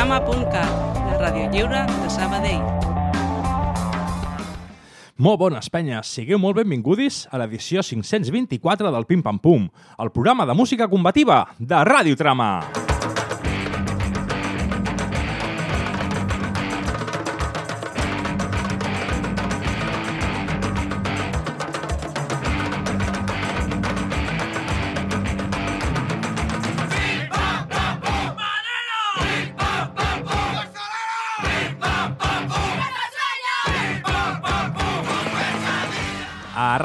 radiotrama.cat, la ràdio lliure de Sabadell. Molt bones, penyes. Sigueu molt benvingudis a l'edició 524 del Pim Pam Pum, el programa de música combativa de Ràdio Trama.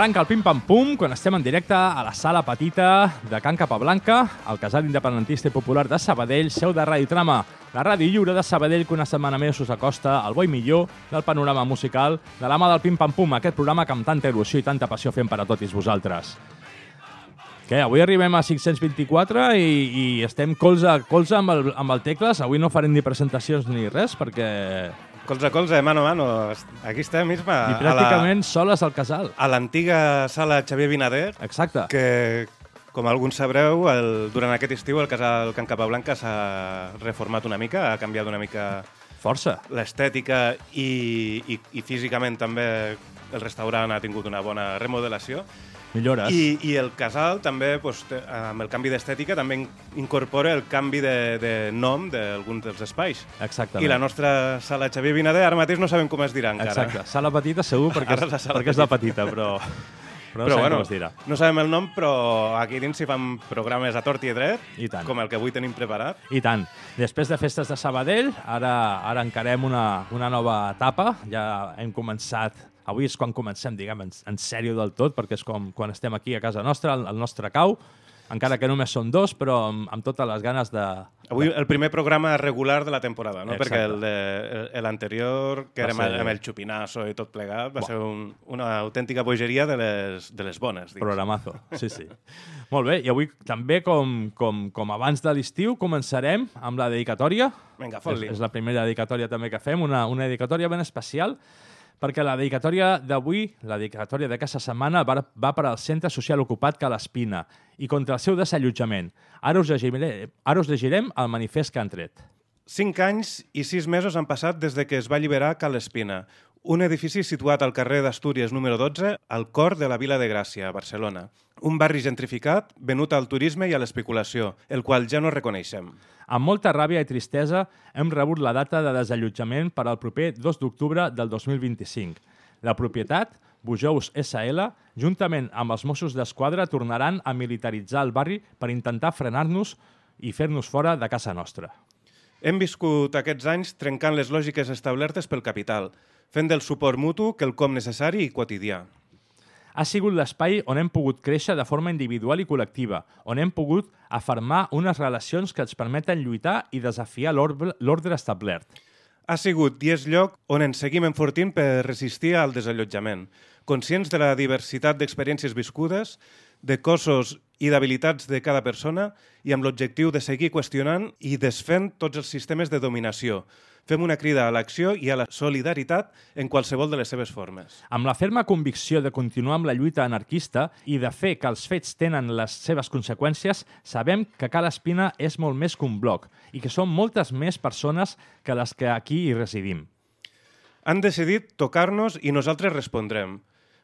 Arranca el Pim Pam Pum quan estem en directe a la sala petita de Can Capablanca, al casal independentista i popular de Sabadell, seu de Ràdio Trama, la ràdio lliure de Sabadell que una setmana més us acosta al bo i millor del panorama musical de la mà del Pim Pam Pum, aquest programa que amb tanta il·lusió i tanta passió fem per a tots vosaltres. Què, avui arribem a 524 i, i estem colze a colze amb el, amb el Tecles. Avui no farem ni presentacions ni res perquè... Colze a colze, mano a mano. Aquí estem, Isma. I pràcticament la, soles al casal. A l'antiga sala Xavier Binader. Exacte. Que, com alguns sabreu, el, durant aquest estiu el casal Can Capablanca s'ha reformat una mica, ha canviat una mica... Força. L'estètica i, i, i físicament també el restaurant ha tingut una bona remodelació. Millores. I, I el casal també, doncs, amb el canvi d'estètica, també incorpora el canvi de, de nom d'alguns dels espais. Exactament. I la nostra sala Xavier Binader ara mateix no sabem com es dirà encara. Exacte. Sala petita segur perquè, és, perquè és la petita, però... Però, però no bueno, com es dirà. no sabem el nom, però aquí dins s'hi fan programes a tort i a dret, I tant. com el que avui tenim preparat. I tant. Després de festes de Sabadell, ara, ara encarem una, una nova etapa. Ja hem començat Avui és quan comencem, diguem, en, en sèrio del tot, perquè és com quan estem aquí a casa nostra, al, al nostre cau, encara que només són dos, però amb, amb totes les ganes de... Avui el primer programa regular de la temporada, no? Exacte. perquè l'anterior, que era ser... amb el xupinazo i tot plegat, va Bo. ser un, una autèntica bogeria de les, de les bones. Digues. Programazo, sí, sí. Molt bé, i avui també, com, com, com abans de l'estiu, començarem amb la dedicatòria. Vinga, fot-li. És, és la primera dedicatòria també que fem, una, una dedicatòria ben especial, perquè la dedicatòria d'avui, la dedicatòria d'aquesta setmana, va, va per al Centre Social Ocupat Calaspina i contra el seu desallotjament. Ara us, llegirem, ara us llegirem el manifest que han tret. Cinc anys i sis mesos han passat des de que es va alliberar Calespina, un edifici situat al carrer d'Astúries número 12, al cor de la Vila de Gràcia, a Barcelona. Un barri gentrificat, venut al turisme i a l'especulació, el qual ja no reconeixem. Amb molta ràbia i tristesa hem rebut la data de desallotjament per al proper 2 d'octubre del 2025. La propietat, Bujous SL, juntament amb els Mossos d'Esquadra, tornaran a militaritzar el barri per intentar frenar-nos i fer-nos fora de casa nostra. Hem viscut aquests anys trencant les lògiques establertes pel capital, fent del suport mutu quelcom necessari i quotidià ha sigut l'espai on hem pogut créixer de forma individual i col·lectiva, on hem pogut afermar unes relacions que ens permeten lluitar i desafiar l'ordre establert. Ha sigut i és lloc on ens seguim enfortint per resistir al desallotjament, conscients de la diversitat d'experiències viscudes, de cossos i d'habilitats de cada persona i amb l'objectiu de seguir qüestionant i desfent tots els sistemes de dominació, fem una crida a l'acció i a la solidaritat en qualsevol de les seves formes. Amb la ferma convicció de continuar amb la lluita anarquista i de fer que els fets tenen les seves conseqüències, sabem que Cal Espina és molt més que un bloc i que són moltes més persones que les que aquí hi residim. Han decidit tocar-nos i nosaltres respondrem.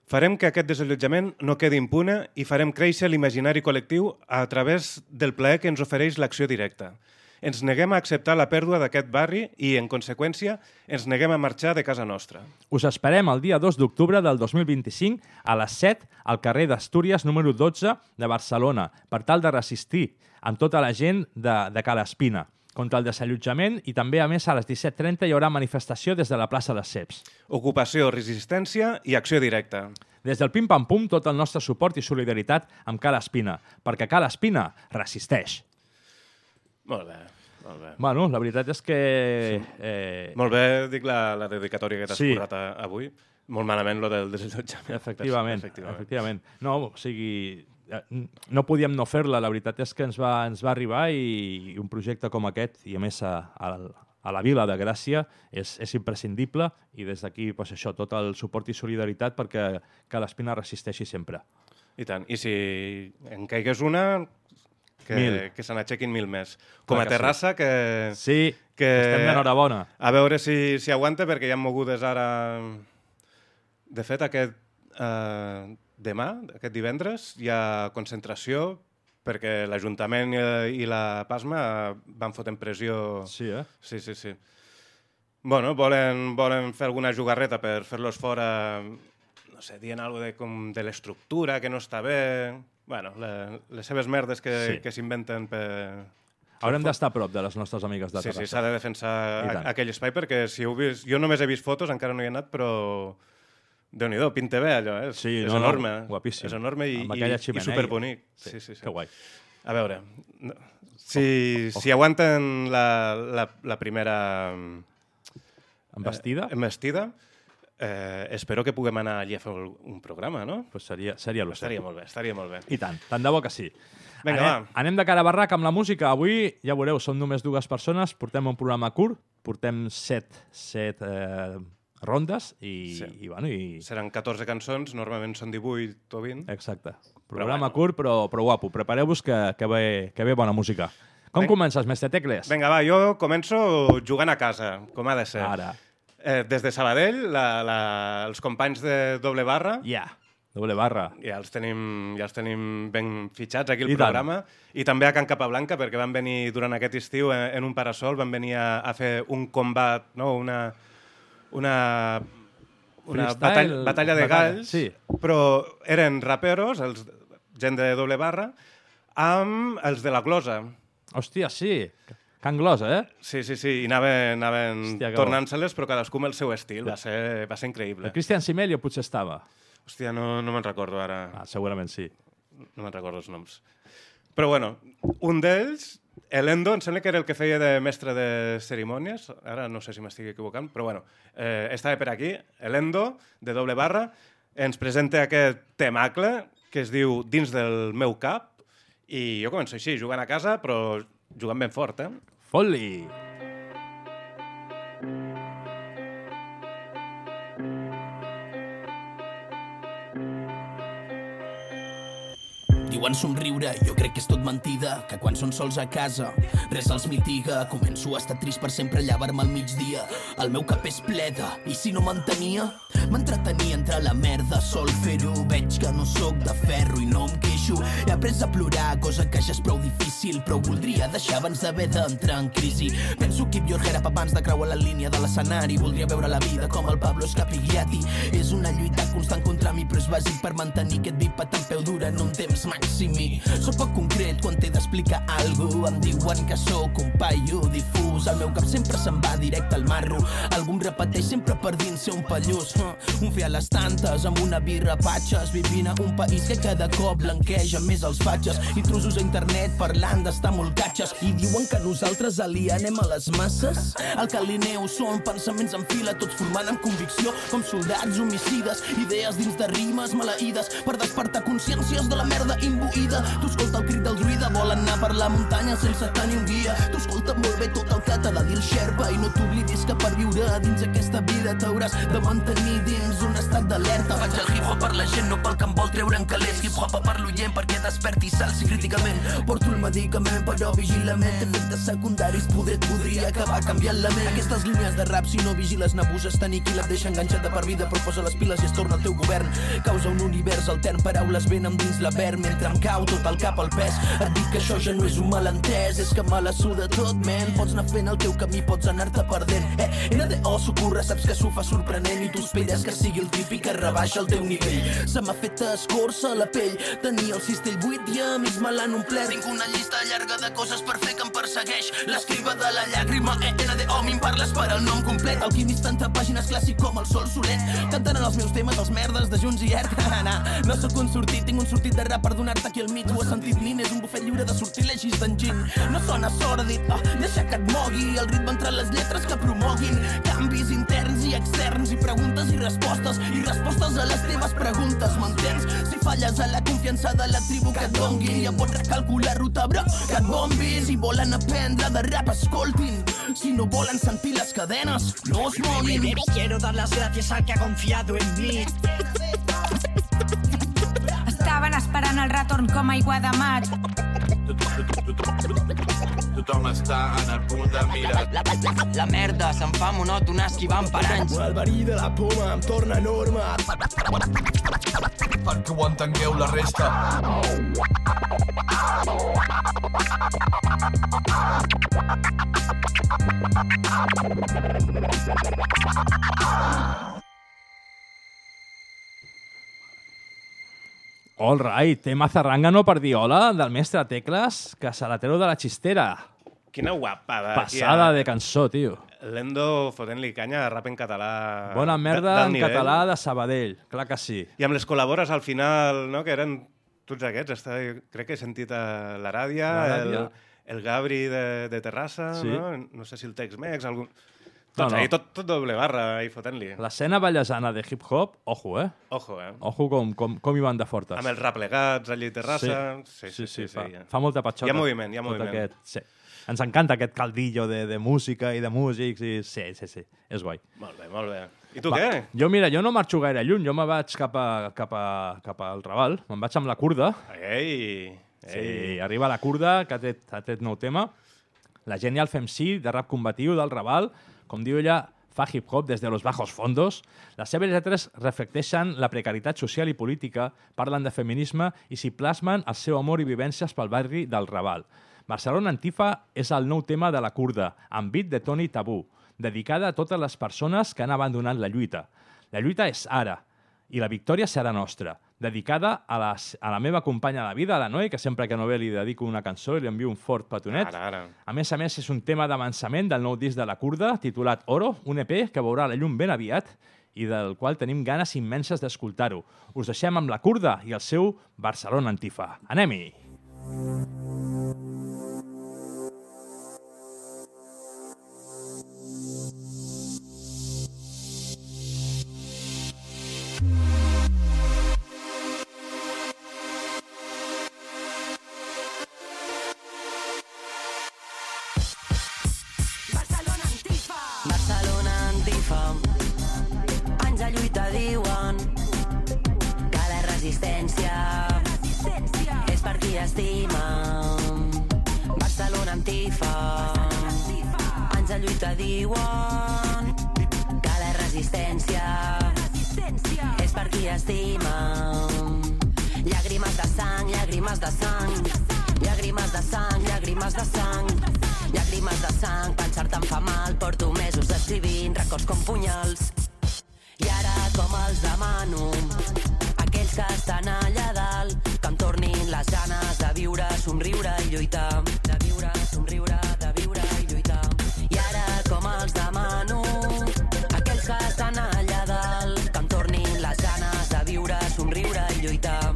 Farem que aquest desallotjament no quedi impune i farem créixer l'imaginari col·lectiu a través del plaer que ens ofereix l'acció directa ens neguem a acceptar la pèrdua d'aquest barri i, en conseqüència, ens neguem a marxar de casa nostra. Us esperem el dia 2 d'octubre del 2025 a les 7 al carrer d'Astúries número 12 de Barcelona per tal de resistir amb tota la gent de, de Calaspina contra el desallotjament i també, a més, a les 17.30 hi haurà manifestació des de la plaça de Ceps. Ocupació, resistència i acció directa. Des del Pim Pam Pum, tot el nostre suport i solidaritat amb Cala Espina, perquè Cala Espina resisteix. Molt bé. Molt bé. Bueno, la veritat és que... Sí. Eh... Molt bé, dic la, la dedicatòria que t'has sí. currat avui. Molt malament lo del desallotjament. Efectivament, efectivament. efectivament. No, o sigui, eh, no podíem no fer-la, la veritat és que ens va, ens va arribar i, i un projecte com aquest, i a més a, a, a la Vila de Gràcia, és, és imprescindible i des d'aquí, pues, això, tot el suport i solidaritat perquè que l'Espina resisteixi sempre. I tant. I si en caigués una, que, Mil. que se n'aixequin mil més. Com Clar a que sí. Terrassa, que, Sí, que estem d'enhorabona. a veure si, si aguanta, perquè hi ha mogudes ara... De fet, aquest eh, demà, aquest divendres, hi ha concentració perquè l'Ajuntament i, la PASMA van fotent pressió... Sí, eh? Sí, sí, sí. Bueno, volen, volen fer alguna jugarreta per fer-los fora, no sé, dient alguna de, com de l'estructura, que no està bé... Bueno, le, les seves merdes que, Sí. que s'inventen per... Haurem d'estar a prop de les nostres amigues de Sí, sí, Terrassa. s'ha de defensar a- aquell espai perquè si heu vist... Jo només he vist fotos, encara no hi he anat, però... Déu-n'hi-do, pinta bé allò, eh? Sí, és no, no, enorme. guapíssim. És enorme i, i, i superbonic. Sí, sí, sí. Que guai. A veure, no- si, si aguanten la, la, la primera Embestida? eh, embestida, eh, espero que puguem anar allí a fer un programa, no? pues seria, seria lo Estaria molt bé, estaria molt bé. I tant, tant de bo que sí. Vinga, anem, va. Anem de cara a barraca amb la música. Avui, ja veureu, som només dues persones, portem un programa curt, portem set, set eh, rondes i, Sí. i, bueno, i... Seran 14 cançons, normalment són 18 o 20. Exacte. Programa bueno. curt, però, però guapo. Prepareu-vos que, que, ve, que ve bona música. Com Vinga. comences, mestre Tecles? Vinga, va, jo començo jugant a casa, com ha de ser. Ara. Eh, des de Sabadell, la, la, els companys de doble barra, Ja. Yeah. Doble barra. ja els tenim, ja els tenim ben fitxats aquí al I tant. programa, i també a Can Capablanca, perquè van venir durant aquest estiu en, en un parasol, van venir a, a fer un combat, no? una, una, una batall, batalla de batalla, galls, sí. però eren raperos, els, gent de doble barra, amb els de la glosa. Hòstia, sí. Can Glosa, eh? Sí, sí, sí, i anaven, anaven tornant-se-les, però cadascú amb el seu estil. Va ser, va ser increïble. El Cristian Simelio potser estava. Hòstia, no, no me'n recordo ara. Ah, segurament sí. No me'n recordo els noms. Però bueno, un d'ells, Elendo, em sembla que era el que feia de mestre de cerimònies, ara no sé si m'estic equivocant, però bueno, eh, estava per aquí, Elendo, de doble barra, ens presenta aquest temacle que es diu Dins del meu cap, i jo començo així, jugant a casa, però jugant ben fort, eh? Fot-li! Diuen somriure, jo crec que és tot mentida, que quan són sols a casa res els mitiga. Començo a estar trist per sempre llevar-me al migdia. El meu cap és pleda, i si no m'entenia? M'entretenia entre la merda, sol fer-ho. Veig que no sóc de ferro i no em queixo. He après a plorar, cosa que ja és prou difícil, però voldria deixar abans d'haver d'entrar en crisi. Penso keep your head abans de creuar la línia de l'escenari. Voldria veure la vida com el Pablo Scapigliati. És una lluita constant contra mi, però és bàsic per mantenir aquest bipet en peu durant un temps màximi. Soc poc concret quan t'he d'explicar alguna Em diuen que sóc un paio difús. El meu cap sempre se'n va directe al marro. Algú em repeteix sempre per dins ser un pallús. Un fi a les tantes, amb una birra patxes, vivint a un país que cada cop blanqueja més els fatxes. Intrusos a internet parlant d'estar molt catxes i diuen que nosaltres alienem a les masses. El que alieneu són pensaments en fila, tots formant amb convicció com soldats homicides, idees dins de rimes maleïdes per despertar consciències de la merda imbuïda. Tu escolta el crit del druida, vol anar per la muntanya sense tenir un guia. Tu escolta molt bé tot el que t'ha de dir el Sherpa i no t'oblidis que per viure dins aquesta vida t'hauràs de mantenir dins un estat d'alerta. Faig el hip-hop per la gent, no pel que em vol treure en calés. Hip-hop per l'oient perquè desperti i s'alci críticament. Porto el medicament però vigilament. Efectes secundaris poder et podria acabar canviant la ment. Aquestes línies de rap, si no vigiles, n'abuses, t'aniquila, et deixa enganxat de per vida, però posa les piles i es torna el teu govern. Causa un univers altern, paraules venen dins l'avern, mentre em cau tot el cap al pes. Et dic que això ja no és un malentès, és que me la suda tot, men. Pots anar fent el teu camí, pots anar-te perdent. Eh, NDO socorre, saps que s'ho fa sorprenent i tu esperes que sigui el típic que rebaixa el teu nivell. Se m'ha fet escorça la pell, tenia el cistell buit i amics me l'han omplert. Tinc una llista llarga de coses per fer que em persegueix. L'escriba de la llàgrima, eh, NDO, mi em parles per al nom complet. El químic tanta pàgines clàssic com el sol solet. Cantant en els meus temes els merdes de Junts i nah, no sóc un sortit, tinc un sortit de rap per donar-te aquí al mig. Ho has sentit, nin, és un bufet lliure de sortilegis d'enginy. No sona sòrdid, oh, deixa que et mogui el ritme entre les lletres que promoguin canvis interns i externs i preguntes i respostes i respostes a les teves preguntes, m'entens? Si falles a la confiança de la tribu que et donguin, ja pots recalcular ruta, bro, que et bombis i volen aprendre de rap, escoltin. Si no volen sentir les cadenes, no es moguin. Quiero dar las gracias al que ha confiado en mí. Esperant el retorn com aigua de maig. Tothom està en el punt de mira. La, la, la merda se'm fa monòtona esquivant per anys. El verí de la poma em torna enorme. Perquè ho entengueu la resta. All right, tema zarrangano per dir hola del mestre Tecles, que se la treu de la xistera. Quina guapada. Passada tia. de cançó, tio. L'Endo fotent-li canya a rap en català. Bona de- merda en nivell. català de Sabadell, clar que sí. I amb les col·labores al final, no?, que eren tots aquests. Està, crec que he sentit a l'Aràdia, La el, el Gabri de, de Terrassa, Sí. no? No sé si el Tex-Mex, algun... No, no. ahí, tot, tot doble barra, ahí fotent-li. L'escena ballesana de hip-hop, ojo, eh? Ojo, eh? Ojo com, com, com hi van de fortes. Amb els raplegats allí a Terrassa... Sí, sí, sí, fa, ja. fa molta patxota. Hi ha moviment, hi ha moviment. Aquest, sí. Ens encanta aquest caldillo de, de música i de músics. I... Sí, sí, sí, és guai. Molt bé, molt bé. I tu Va, què? Jo, mira, jo no marxo gaire lluny. Jo me vaig cap, a, cap, a, cap al Raval. Me'n vaig amb la curda. Ei, ei. Sí, arriba la curda, que ha tret, ha tret nou tema. La gent ja el fem sí, de rap combatiu, del Raval. Com diu ella, fa hip-hop des de los bajos fondos. Les seves lletres reflecteixen la precarietat social i política, parlen de feminisme i s'hi plasmen el seu amor i vivències pel barri del Raval. Barcelona Antifa és el nou tema de la curda, amb beat de Toni Tabú, dedicada a totes les persones que han abandonat la lluita. La lluita és ara, i la victòria serà nostra, dedicada a, les, a la meva companya de vida, a la Noe, que sempre que no ve li dedico una cançó i li envio un fort petonet. Ara, ara. A més a més, és un tema d'avançament del nou disc de la Kurda, titulat Oro, un EP que veurà la llum ben aviat i del qual tenim ganes immenses d'escoltar-ho. Us deixem amb la Kurda i el seu Barcelona Antifa. Anem-hi! Barcelona estima. Barcelona Antifa. Anys de lluita diuen que la resistència, és per qui estima. Llàgrimes de sang, llàgrimes de sang, llàgrimes de sang, llàgrimes de sang, llàgrimes de sang, pensar-te em fa mal, porto mesos escrivint records com punyals. I ara com els demano, aquells que estan allà dalt, que em tornin les ganes de viure, somriure i lluitar. De viure, somriure, de viure i lluitar. I ara com els demano, aquells que estan allà dalt, que em tornin les ganes de viure, somriure i lluitar.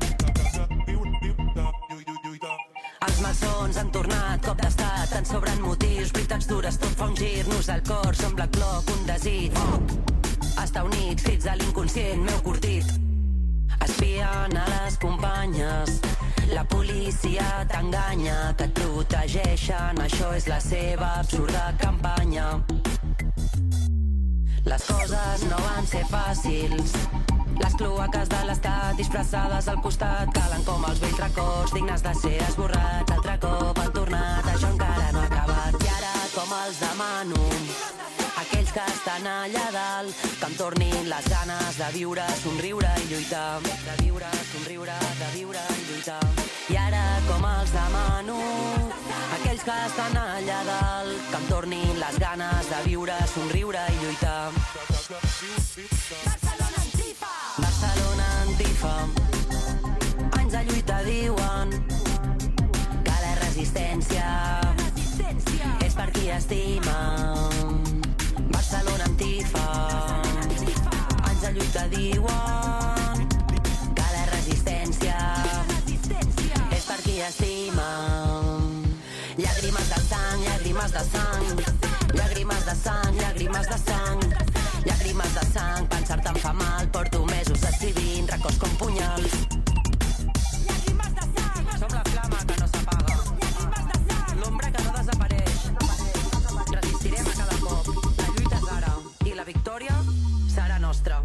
Els malsons han tornat, cop d'estat, ens sobren motius, veritats dures, tot fa un gir-nos al cor, som Black Bloc, un desig. Estar units, crits de l'inconscient, meu curtit. Espien a les companyes, la policia t'enganya, que et protegeixen, això és la seva absurda campanya. Les coses no van ser fàcils. Les cloaques de l'estat disfressades al costat calen com els vells records dignes de ser esborrats. Altre cop han tornat, això encara no ha acabat. I ara com els demano, que estan allà dalt, que em tornin les ganes de viure, somriure i lluitar. De viure, somriure, de viure i lluitar. I ara com els demano, aquells que estan allà dalt, que em tornin les ganes de viure, somriure i lluitar. Barcelona Antifa! Barcelona Antifa. Anys de lluita diuen que la resistència, és per qui estima. Barcelona Antifa. Anys de lluita diuen que la resistència, és per qui estima. Llàgrimes de sang, llàgrimes de sang, llàgrimes de sang, llàgrimes de sang, llàgrimes de sang, pensar-te em fa mal, porto mesos escrivint records com punyals. I la victòria serà nostra.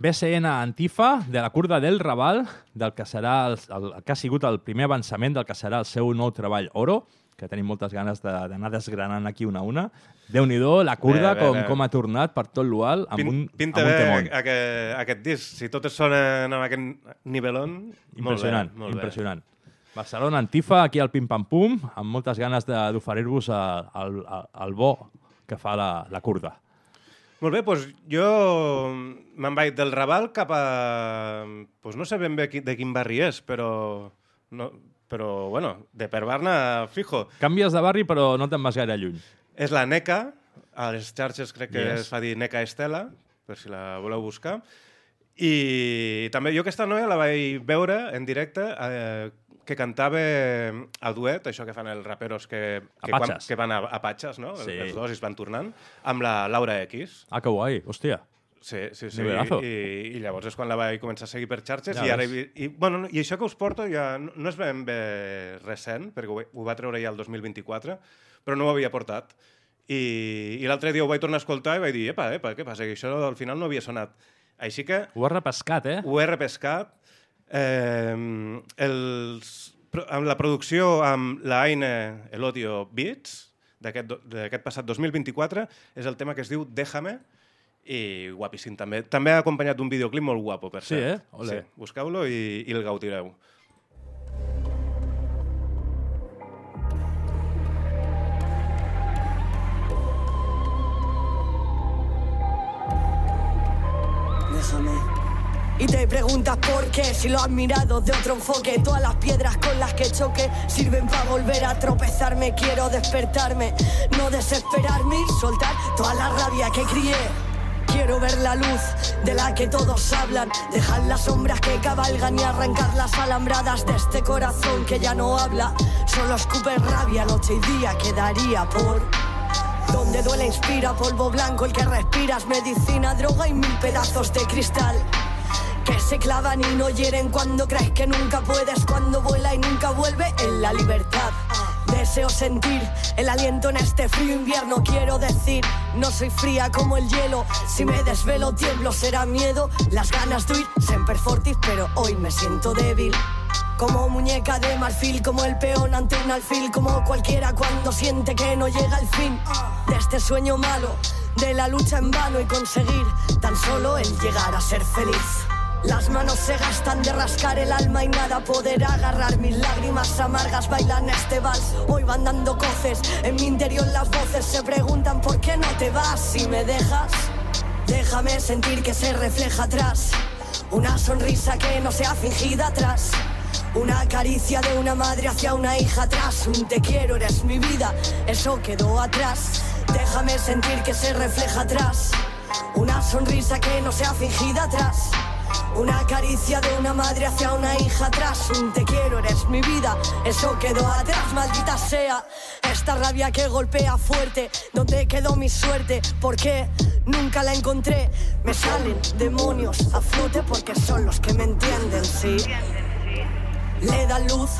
BCN Antifa, de la curda del Raval, del que, serà el, el, el que ha sigut el primer avançament del que serà el seu nou treball Oro, que tenim moltes ganes de- d'anar desgranant aquí una a una. Déu-n'hi-do, la curda, Bé, bé, com, bé. com ha tornat per tot l'UAL amb Pin, un, pinta amb un bé temón. aquest, aquest disc. Si totes sonen amb aquest nivelón, Impressionant, molt bé, molt impressionant. Barcelona Antifa, aquí al Pim Pam Pum, amb moltes ganes de- d'oferir-vos el, el, el bo que fa la, la curda. Molt bé, doncs jo me'n vaig del Raval cap a... Doncs no sé ben bé qui- de quin barri és, però... No, però, bueno, de per Barna, fijo. Canvies de barri, però no te'n vas gaire lluny. És la NECA, a les xarxes crec que Yes. es fa dir NECA Estela, per si la voleu buscar. I també jo aquesta noia la vaig veure en directe eh, que cantava a duet, això que fan els raperos que, que, Apatxes. que van a, a Patxes, no? Sí. Els dos i es van tornant, amb la Laura X. Ah, que guai, hòstia. Sí, sí, sí. Nivelazo. I, I llavors és quan la vaig començar a seguir per xarxes Ja i ara... I, i, bueno, I això que us porto ja no, no és ben bé recent, perquè ho, ho va treure ja el 2024, però no ho havia portat. I, i l'altre dia ho vaig tornar a escoltar i vaig dir, epa, epa, què passa? Que això al final no havia sonat. Així que Ho has repescat, eh? ho he repescat. Eh, els, amb la producció amb la Aine Elodio Beats d'aquest passat 2024 és el tema que es diu Déjame i guapíssim també. També ha acompanyat d'un videoclip molt guapo, per Sí, cert. eh? Ole. Sí, busqueu-lo i, i el gaudireu. Déjame. Y te preguntas por qué, si lo has mirado de otro enfoque. Todas las piedras con las que choque sirven para volver a tropezarme. Quiero despertarme, no desesperarme y soltar toda la rabia que crié. Quiero ver la luz de la que todos hablan, dejar las sombras que cabalgan y arrancar las alambradas de este corazón que ya no habla. Solo escupe rabia noche y día, quedaría por donde duele inspira polvo blanco el que respiras, medicina, droga y mil pedazos de cristal. Que se clavan y no hieren cuando crees que nunca puedes, cuando vuela y nunca vuelve en la libertad. Deseo sentir el aliento en este frío invierno, quiero decir, no soy fría como el hielo. Si me desvelo, tiemblo, será miedo. Las ganas de huir, semper fortis, pero hoy me siento débil. Como muñeca de marfil, como el peón ante un alfil, como cualquiera cuando siente que no llega el fin de este sueño malo, de la lucha en vano y conseguir tan solo el llegar a ser feliz. Las manos se gastan de rascar el alma y nada poder agarrar mis lágrimas amargas bailan este vals. Hoy van dando coces, en mi interior las voces se preguntan por qué no te vas si me dejas. Déjame sentir que se refleja atrás. Una sonrisa que no sea fingida atrás. Una caricia de una madre hacia una hija atrás. Un te quiero, eres mi vida. Eso quedó atrás. Déjame sentir que se refleja atrás. Una sonrisa que no sea fingida atrás. Una caricia de una madre hacia una hija atrás. Un te quiero, eres mi vida. Eso quedó atrás, maldita sea. Esta rabia que golpea fuerte. ¿Dónde quedó mi suerte? ¿Por qué? Nunca la encontré. Me salen demonios a flote porque son los que me entienden, sí. Le dan luz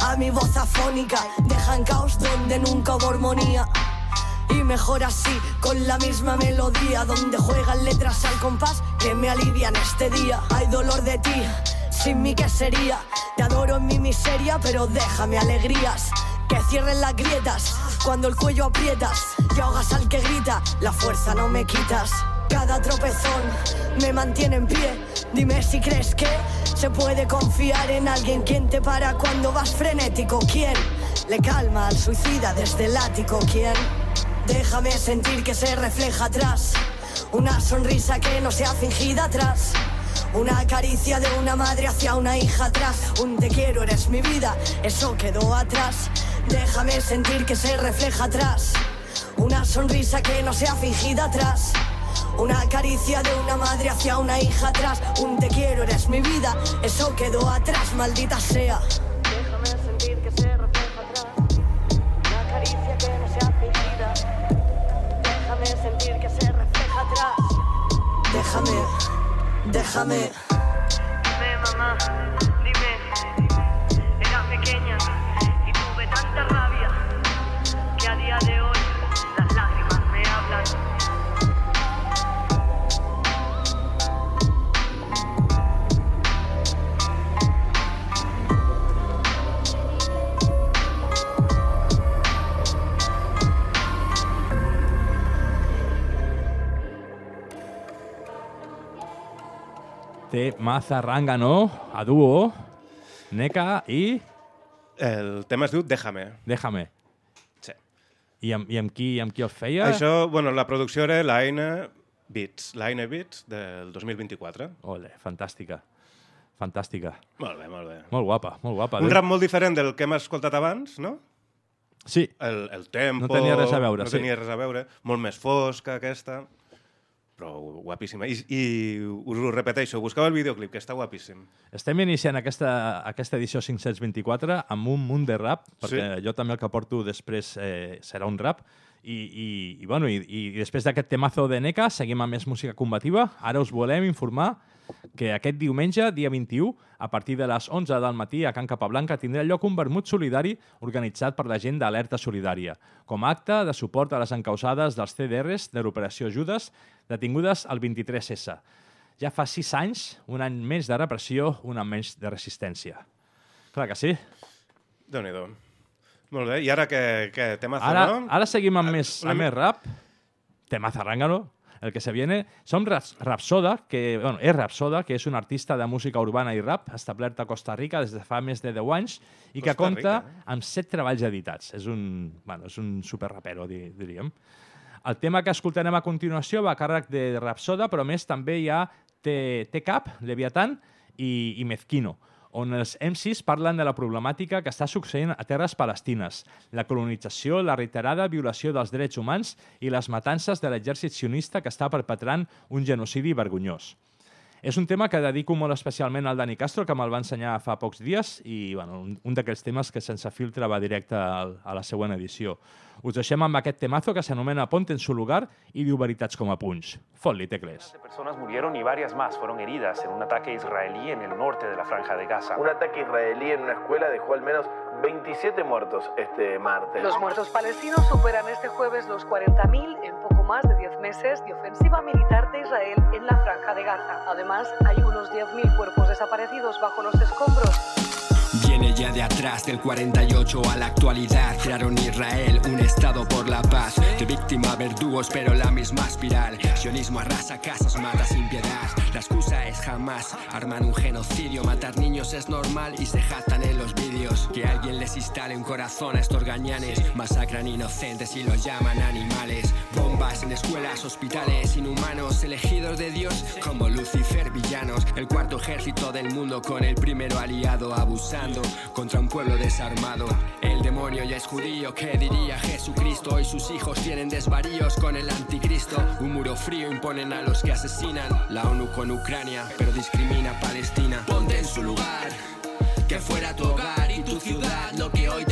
a mi voz afónica. Dejan caos donde nunca hubo armonía. Y mejor así, con la misma melodía Donde juegan letras al compás que me alivian este día. Hay dolor de ti, sin mí qué sería Te adoro en mi miseria, pero déjame alegrías. Que cierren las grietas, cuando el cuello aprietas Y ahogas al que grita, la fuerza no me quitas. Cada tropezón me mantiene en pie. Dime si crees que se puede confiar en alguien. Quien te para cuando vas frenético ¿Quién le calma al suicida desde el ático? ¿Quién? Déjame sentir que se refleja atrás. Una sonrisa que no sea fingida atrás. Una caricia de una madre hacia una hija atrás. Un te quiero, eres mi vida. Eso quedó atrás. Déjame sentir que se refleja atrás. Una sonrisa que no sea fingida atrás. Una caricia de una madre hacia una hija atrás. Un te quiero, eres mi vida. Eso quedó atrás, maldita sea. Déjame, déjame. Dime té Mazarrangano, a dúo, Neka i El tema es diu Déjame. Déjame. Sí. I amb, i amb, qui, amb qui el feia? Això, bueno, la producció era l'Aina Beats, l'Aina Beats del 2024. Ole, fantàstica. Fantàstica. Molt bé, molt bé. Molt guapa, molt guapa. Un rap molt diferent del que hem escoltat abans, no? Sí, El, el tempo... No tenia res a veure, No sí. tenia res a veure. Molt més fosca, aquesta. Però guapíssima. I, I us ho repeteixo, busqueu el videoclip, que està guapíssim. estem iniciant aquesta, aquesta edició 524 amb un munt de rap, perquè Sí. jo també el que porto després eh, serà un rap, i, i, i, bueno, i, i després d'aquest temazo de NECA seguim amb més música combativa. Ara us volem informar que aquest diumenge, dia 21, a partir de les 11 del matí a Can Capablanca tindrà lloc un vermut solidari organitzat per la gent d'Alerta Solidària, com a acte de suport a les encausades dels CDRs de l'Operació Judes detingudes el 23S. Ja fa sis anys, un any més de repressió, un any menys de resistència. Clar que sí. déu nhi Molt bé. I ara què, què temazo, Ara, no? ara seguim amb més, una amb més rap. Tema Zarrangano, el que se viene. Som Raps- Rapsoda, que bueno, és Rapsoda, que és un artista de música urbana i rap establert a Costa Rica des de fa més de 10 anys i que Costa compta Rica, eh? amb set treballs editats. És un, bueno, és un superrapero, di- diríem. El tema que escoltarem a continuació va a càrrec de Rapsoda, però més també hi ha T-Cap, Leviatán i, i Mezquino, on els MCs parlen de la problemàtica que està succeint a terres palestines, la colonització, la reiterada violació dels drets humans i les matances de l'exèrcit sionista que està perpetrant un genocidi vergonyós. És un tema que dedico molt especialment al Dani Castro, que me'l va ensenyar fa pocs dies, i bueno, un, un d'aquells temes que sense filtre va directe al, a la següent edició. Us deixem amb aquest temazo que s'anomena Ponte en su lugar i diu veritats com a punys. Fot-li, tecles. de personas murieron y varias más fueron heridas en un ataque israelí en el norte de la franja de Gaza. Un ataque israelí en una escuela dejó al menos 27 muertos este martes. Los muertos palestinos superan este jueves los 40.000 en poco más de 10 meses de ofensiva militar de Israel en la franja de Gaza. Además, hay unos 10.000 cuerpos desaparecidos bajo los escombros. Viene ya de atrás del 48 a la actualidad. Crearon Israel, un estado por la paz. De víctima verdugos, pero la misma espiral. Sionismo arrasa casas, mata sin piedad. La excusa es jamás. Arman un genocidio, matar niños es normal y se jactan en los vídeos. Que alguien les instale un corazón a estos gañanes. Masacran inocentes y los llaman animales. Bombas en escuelas, hospitales, inhumanos, elegidos de Dios como Lucifer, villanos. El cuarto ejército del mundo con el primero aliado contra un pueblo desarmado. El demonio ya es judío, ¿qué diría Jesucristo? Hoy sus hijos tienen desvaríos con el anticristo. Un muro frío imponen a los que asesinan. La ONU con Ucrania, pero discrimina a Palestina. Ponte en su lugar, que fuera tu hogar y tu ciudad lo que hoy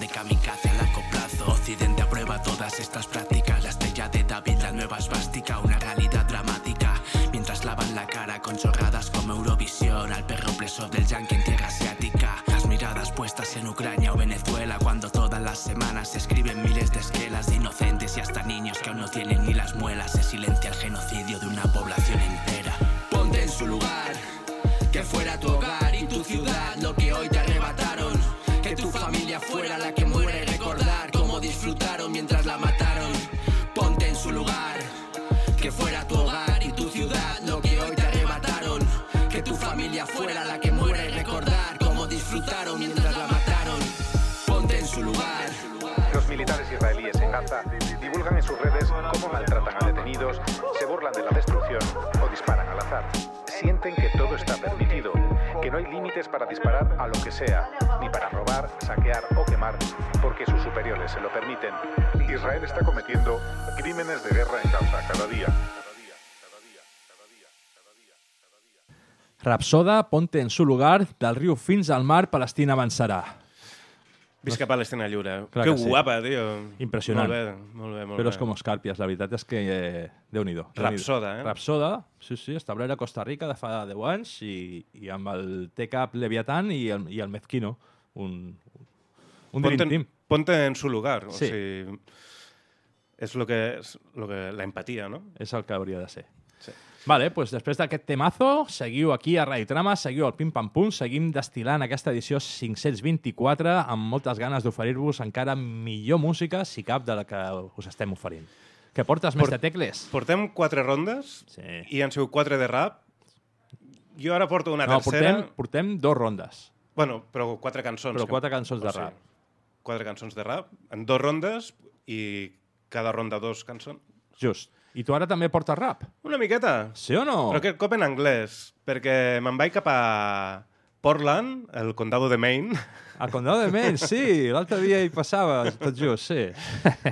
de kamikaze a largo plazo. Occidente aprueba todas estas prácticas. La estrella de David, la nueva esvástica, una realidad dramática. Mientras lavan la cara con chorradas como Eurovisión, al perro preso del yankee en tierra asiática. Las miradas puestas en Ucrania o Venezuela, cuando todas las semanas se escriben miles de esquelas de inocentes y hasta niños que aún no tienen ni las muelas. Se silencia el genocidio de una azar. Sienten que todo está permitido, que no hay límites para disparar a lo que sea, ni para robar, saquear o quemar, porque sus superiores se lo permiten. Israel está cometiendo crímenes de guerra en Gaza cada día. Rapsoda, ponte en su lugar, del riu fins al mar, Palestina avançarà. Visca Palestina lliure. Clar que que sí. guapa, tio. Impressionant. Molt bé, molt bé, molt Però bé. és com Escàrpies, la veritat és que eh, Déu-n'hi-do. Rapsoda, eh? Rapsoda, sí, sí, establert a Costa Rica de fa 10 anys i, i amb el T-Cap Leviatán i el, i el Mezquino, un, un ponte, Dream Team. ponte en su lugar. O Sí. sigui, és lo que, és lo que, la empatia, no? És el que hauria de ser. Sí. Vale, pues després d'aquest temazo, seguiu aquí a Radio Trama, seguiu al Pim Pam Pum, seguim destil·lant aquesta edició 524 amb moltes ganes d'oferir-vos encara millor música, si cap, de la que us estem oferint. Que portes més Port- de tecles? Portem quatre rondes Sí. i han sigut quatre de rap. Jo ara porto una no, tercera. portem, portem dos rondes. Bueno, però quatre cançons. Però que- quatre cançons de o sigui, rap. Quatre cançons de rap, en dos rondes i cada ronda dos cançons. Just. I tu ara també portes rap? Una miqueta. Sí o no? Però aquest cop en anglès, perquè me'n vaig cap a Portland, el condado de Maine. A Condado de Maine, sí. L'altre dia hi passava, tot just, sí.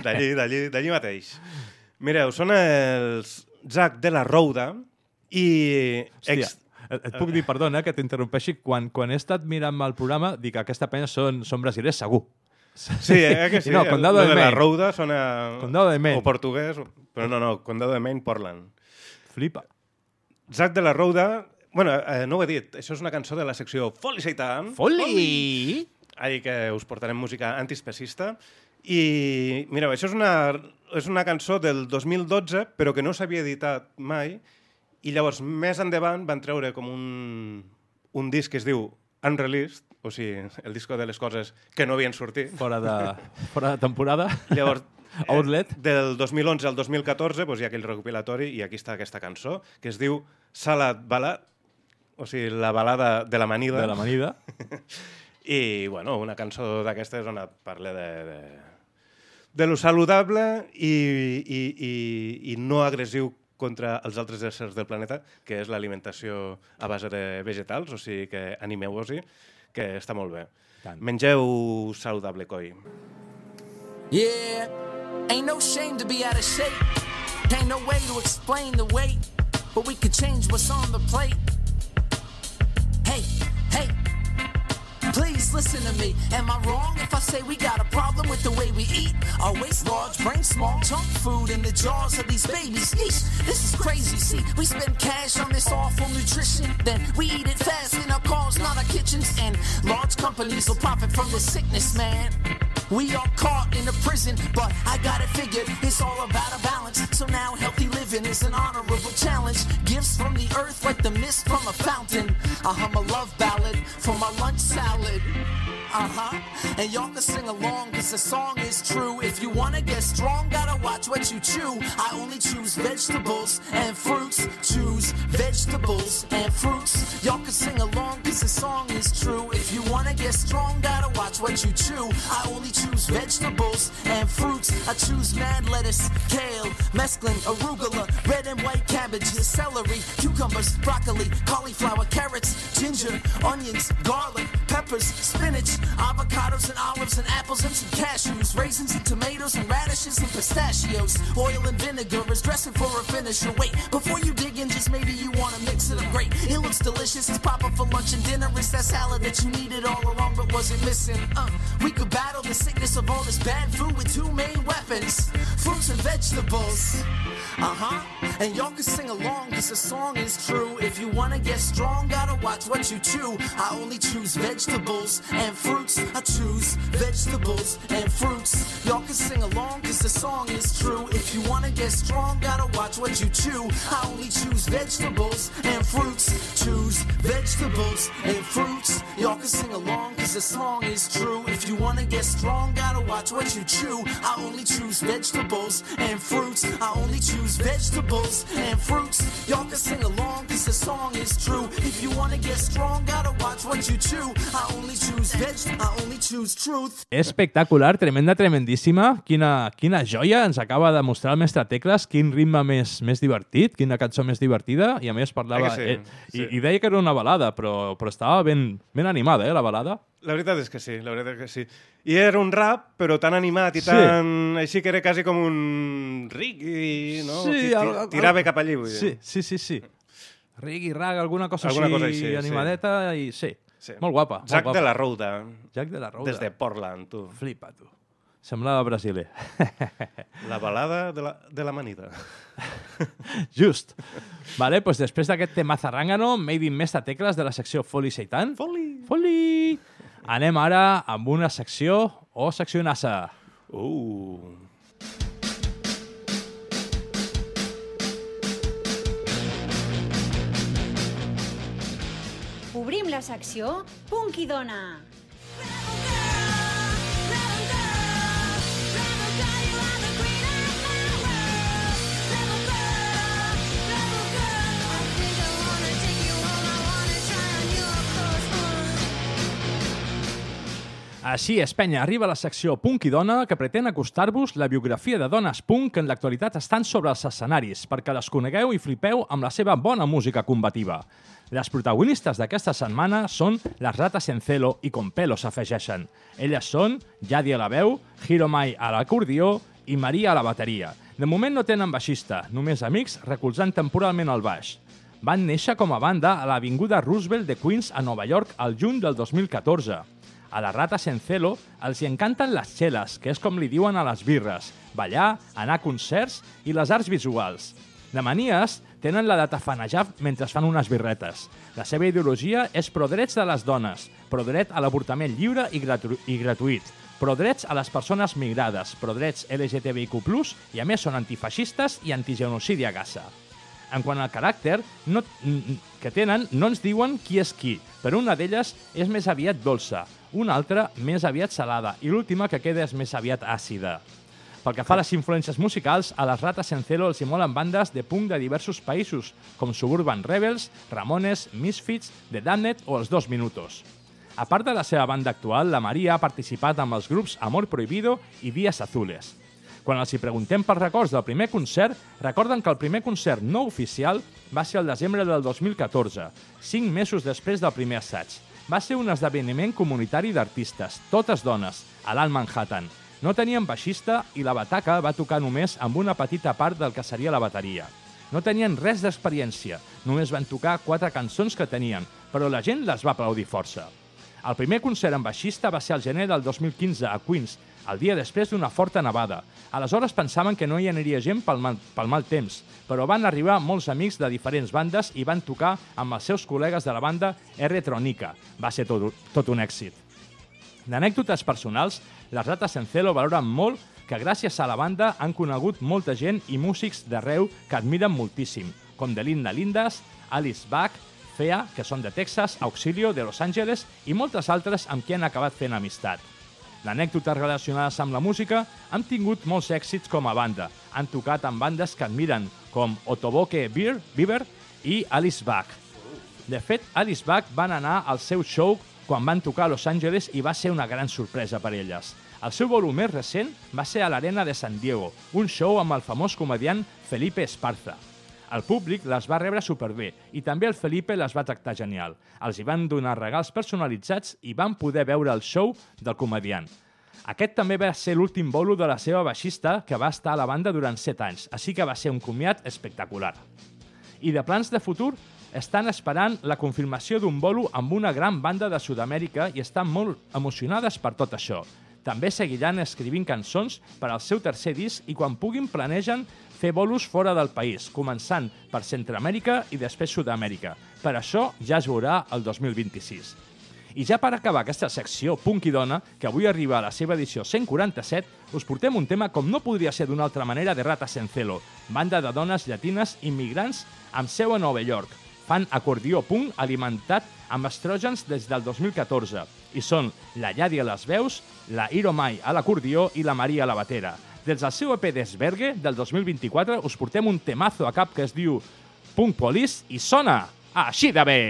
D'allí, d'allí, d'allí mateix. Mireu, són els Zac de la Rouda i... Hòstia, et, et puc dir, perdona, que t'interrompeixi, quan, quan he estat mirant el programa, dic que aquesta penya són, són brasilers, segur. Sí, eh, que sí. No, Condado de de la Maine. Rouda sona... Condado de Maine. O portuguès, no, no, Condado de Maine, Portland. Flipa. Zac de la Rouda... Bueno, eh, no ho he dit, això és una cançó de la secció Foli Seitan. Foli! Ahí que us portarem música antiespecista. I, mireu, això és una, és una cançó del 2012, però que no s'havia editat mai, i llavors, més endavant, van treure com un, un disc que es diu Unreleased, o sigui, el disco de les coses que no havien sortit. Fora de, fora de temporada. Llavors, Outlet. eh, del 2011 al 2014 doncs hi ha aquell recopilatori i aquí està aquesta cançó, que es diu Salad Ballad, o sigui, la balada de l'amanida. De l'amanida. I, bueno, una cançó d'aquestes on et parla de, de, de lo saludable i, i, i, i no agressiu contra els altres éssers del planeta, que és l'alimentació a base de vegetals, o sigui que animeu-vos-hi, que està molt bé. Tant. Mengeu saludable, coi. Yeah, ain't no shame to be out of shape. Ain't no way to explain the weight, but we could change what's on the plate. Hey, hey, please listen to me. Am I wrong if I say we got a problem with the way we eat? Our waist large, brain small, junk food in the jaws of these babies. Yeesh, this is crazy. See, we spend cash on this awful nutrition, then we eat it fast in our cars, not our kitchens. And large companies will profit from the sickness, man. We are caught in a prison, but I got it figured. It's all about a balance. So now healthy living is an honorable challenge. Gifts from the earth like the mist from a fountain. I hum a love ballad for my lunch salad. Uh huh. And y'all can sing along, cause the song is true. If you wanna get strong, gotta watch what you chew. I only choose vegetables and fruits. Choose vegetables and fruits. Y'all can sing along, cause the song is true. If you wanna get strong, gotta watch what you chew. I only choose vegetables and fruits. I choose mad lettuce, kale, mesclun, arugula, red and white cabbage, celery, cucumbers, broccoli, cauliflower, carrots, ginger, onions, garlic, peppers, spinach, avocados and olives and apples and some cashews, raisins and tomatoes and radishes and pistachios. Oil and vinegar is dressing for a finisher. Wait, before you dig in, just maybe you wanna mix it up great. It looks delicious, it's proper for lunch and dinner. It's that salad that you needed all along but wasn't missing. Uh, we could battle the sickness of all this bad food with two main weapons fruits and vegetables. Uh huh. And y'all can sing along because the song is true. If you wanna get strong, gotta watch what you chew. I only choose vegetables and fruits. I choose vegetables and fruits. Y'all can sing along because the song is true. If you wanna get strong, gotta watch what you chew. I only choose vegetables and fruits. Choose vegetables and fruits. Y'all can sing along because the song is true. If you wanna get strong, gotta watch what you chew. I only choose vegetables and fruits. I only choose vegetables and fruits. Y'all can sing along because the song is true. If you wanna get strong, gotta watch what you chew. I only choose veg, Espectacular, tremenda, tremendíssima. Quina, quina joia ens acaba de mostrar el mestre Tecles, quin ritme més, més divertit, quina cançó més divertida, i a més parlava... Eh sí? eh, Sí. i, I deia que era una balada, però, però estava ben, ben animada, eh, la balada. La veritat és que sí, la veritat és que sí. I era un rap, però tan animat i Sí. tan... Així que era quasi com un reggae, no? Sí, Tirava cap allí, vull dir. Sí, sí, sí, sí. Rigui, raga, alguna cosa Alguna així, cosa així, sí. animadeta, i sí. Sí. Molt guapa. Jack molt guapa. de la Rouda. Jack de la Rouda. Des de Portland, tu. Flipa, tu. Semblava brasiler. La balada de la, de l'amanida. Just. Vale, pues després d'aquest tema zarrangano, made in Mesta Tecles de la secció Foli Seitan. Foli! Foli! Anem ara amb una secció o seccionassa. Uh. Obrim la secció Punky Dona. Així és, penya, arriba la secció Punk i Dona, que pretén acostar-vos la biografia de dones punk que en l'actualitat estan sobre els escenaris, perquè les conegueu i flipeu amb la seva bona música combativa. Les protagonistes d'aquesta setmana són les rates en celo i com pelo s'afegeixen. Elles són Yadi a la veu, Hiromai a l'acordió i Maria a la bateria. De moment no tenen baixista, només amics recolzant temporalment el baix. Van néixer com a banda a l'Avinguda Roosevelt de Queens a Nova York al juny del 2014. A la rata Sencelo els hi encanten les xeles, que és com li diuen a les birres, ballar, anar a concerts i les arts visuals. De manies, tenen la de tafanejar mentre fan unes birretes. La seva ideologia és pro-drets de les dones, pro-dret a l'avortament lliure i, gratu i gratuït, pro-drets a les persones migrades, pro-drets LGTBIQ+, i a més són antifeixistes i antigenocidi a Gaza. En quant al caràcter no, que tenen, no ens diuen qui és qui, però una d'elles és més aviat dolça, una altra més aviat salada i l'última que queda és més aviat àcida. Pel que fa a les influències musicals, a les rates en celo els hi molen bandes de punk de diversos països, com Suburban Rebels, Ramones, Misfits, The Damned o Els Dos Minutos. A part de la seva banda actual, la Maria ha participat amb els grups Amor Prohibido i Días Azules. Quan els hi preguntem pels records del primer concert, recorden que el primer concert no oficial va ser el desembre del 2014, cinc mesos després del primer assaig. Va ser un esdeveniment comunitari d'artistes, totes dones, a l'Alt Manhattan. No tenien baixista i la bataca va tocar només amb una petita part del que seria la bateria. No tenien res d'experiència, només van tocar quatre cançons que tenien, però la gent les va aplaudir força. El primer concert amb baixista va ser al gener del 2015 a Queens, el dia després d'una forta nevada. Aleshores pensaven que no hi aniria gent pel mal, pel mal temps, però van arribar molts amics de diferents bandes i van tocar amb els seus col·legues de la banda R-Tronica. Va ser tot, tot un èxit. D'anècdotes personals, les rates Sencelo valoren molt que gràcies a la banda han conegut molta gent i músics d'arreu que admiren moltíssim, com de Linda Lindas, Alice Bach, Fea, que són de Texas, Auxilio, de Los Angeles i moltes altres amb qui han acabat fent amistat. D'anècdotes relacionades amb la música, han tingut molts èxits com a banda. Han tocat amb bandes que admiren, com Otoboke Beer, Bieber i Alice Bach. De fet, Alice Bach van anar al seu show quan van tocar a Los Angeles i va ser una gran sorpresa per elles. El seu volum més recent va ser a l'Arena de San Diego, un show amb el famós comediant Felipe Esparza. El públic les va rebre superbé i també el Felipe les va tractar genial. Els hi van donar regals personalitzats i van poder veure el show del comediant. Aquest també va ser l'últim bolo de la seva baixista que va estar a la banda durant 7 anys, així que va ser un comiat espectacular. I de plans de futur, estan esperant la confirmació d'un bolo amb una gran banda de Sud-amèrica i estan molt emocionades per tot això. També seguiran escrivint cançons per al seu tercer disc i quan puguin planegen fer bolos fora del país, començant per Centroamèrica i després Sud-amèrica. Per això ja es veurà el 2026. I ja per acabar aquesta secció Punk i Dona, que avui arriba a la seva edició 147, us portem un tema com no podria ser d'una altra manera de Rata Sencelo, banda de dones llatines immigrants amb seu a Nova York. Fan acordió punk alimentat amb estrògens des del 2014 i són la Lladi a les veus, la Iromai a l'acordió i la Maria a la batera. Des del seu EP d'Esbergue del 2024 us portem un temazo a cap que es diu Punk Police i sona així de bé!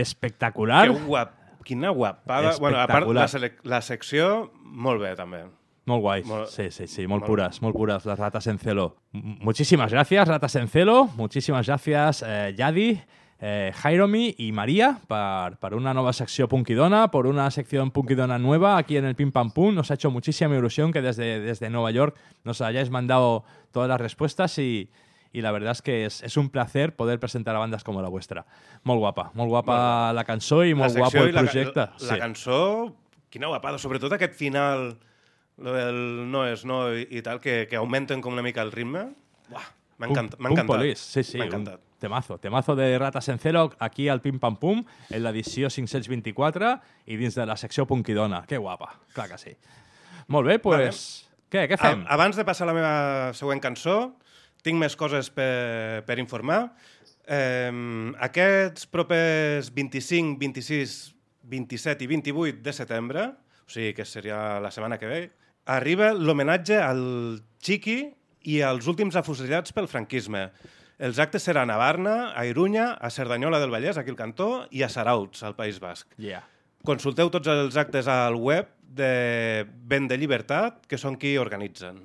Espectacular. Que guap, quina guapada. Bueno, a part, la, sele- la secció, molt bé, també. Molt guais. Molt- sí, sí, sí, molt- puras, molt puras las ratas en celo. M- Muchísimas gracias, ratas en celo. Muchísimas gracias, eh, Yadi, eh, Jairomi y María por una nueva sección Punkidona, por una sección Punkidona nueva aquí en el Pim Pam Pum. Nos ha hecho muchísima ilusión que desde, desde Nueva York nos hayáis mandado todas las respuestas y, y la verdad es que es, es un placer poder presentar a bandas como la vuestra. Molt guapa, molt guapa la cançó i molt guapo el i la, projecte. La, la cançó, quina guapada, sobretot aquest final, lo del no és no i, i tal, que, que augmenten com una mica el ritme. Buah, M'ha Pum encantat. Sí, sí, M'ha encantat. Temazo, temazo de Ratas en Celo aquí al Pim Pam Pum, en l'edició 524 i dins de la secció Punkidona. Que guapa, clar que sí. Molt bé, doncs... Pues, què, què fem? A, abans de passar a la meva següent cançó, tinc més coses per, per informar. Eh, aquests propers 25, 26, 27 i 28 de setembre, o sigui que seria la setmana que ve, arriba l'homenatge al Chiqui i als últims afusellats pel franquisme. Els actes seran a Barna, a Irunya, a Cerdanyola del Vallès, aquí al Cantó, i a Sarauts, al País Basc. Yeah. Consulteu tots els actes al web de Vent de Llibertat, que són qui organitzen.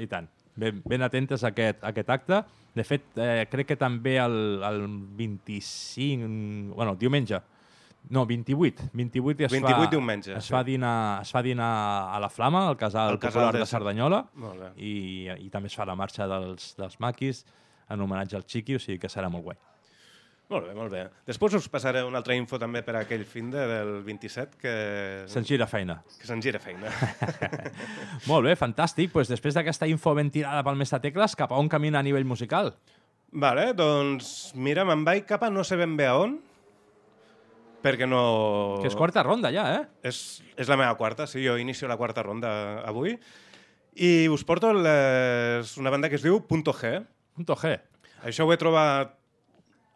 I tant. Ben, ben atentes a aquest, a aquest acte. De fet, eh, crec que també el, el 25... Bueno, diumenge. No, 28. 28 es 28 fa, diumenge, es sí. fa dinar, es fa dinar a la Flama, al casal Al casal popular de de, Cerdanyola, Molt bé. i, i també es fa la marxa dels, dels maquis en homenatge al Chiqui, o sigui que serà molt guai. Molt bé, molt bé. Després us passaré una altra info també per aquell fin de, del 27 que... Se'n gira feina. Que se'n gira feina. Molt bé, fantàstic. Pues després d'aquesta info ben tirada pel mestre Tecles, cap a on camina a nivell musical? Vale, doncs mira, me'n vaig cap a no sé ben bé a on, perquè no... Que és quarta ronda ja, eh? És, és la meva quarta, sí, jo inicio la quarta ronda avui. I us porto les, una banda que es diu Punto G. Punto G. Això ho he trobat...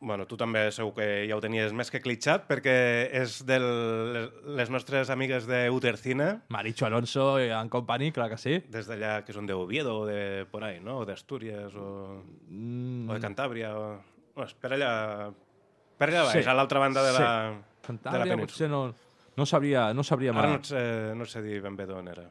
Bueno, tu també segur que ja ho tenies més que clitxat, perquè és de les nostres amigues de Utercine. Maricho Alonso i en company, clar que sí. Des d'allà, que són de Oviedo o de por ahí, no? O d'Astúries o, mm. o de Cantàbria. O... No, és per allà, per allà baix, Sí. a l'altra banda de la, Sí. de la Cantàbria península. potser no, no sabria, no sabria Ara no sé, no sé dir ben bé d'on era.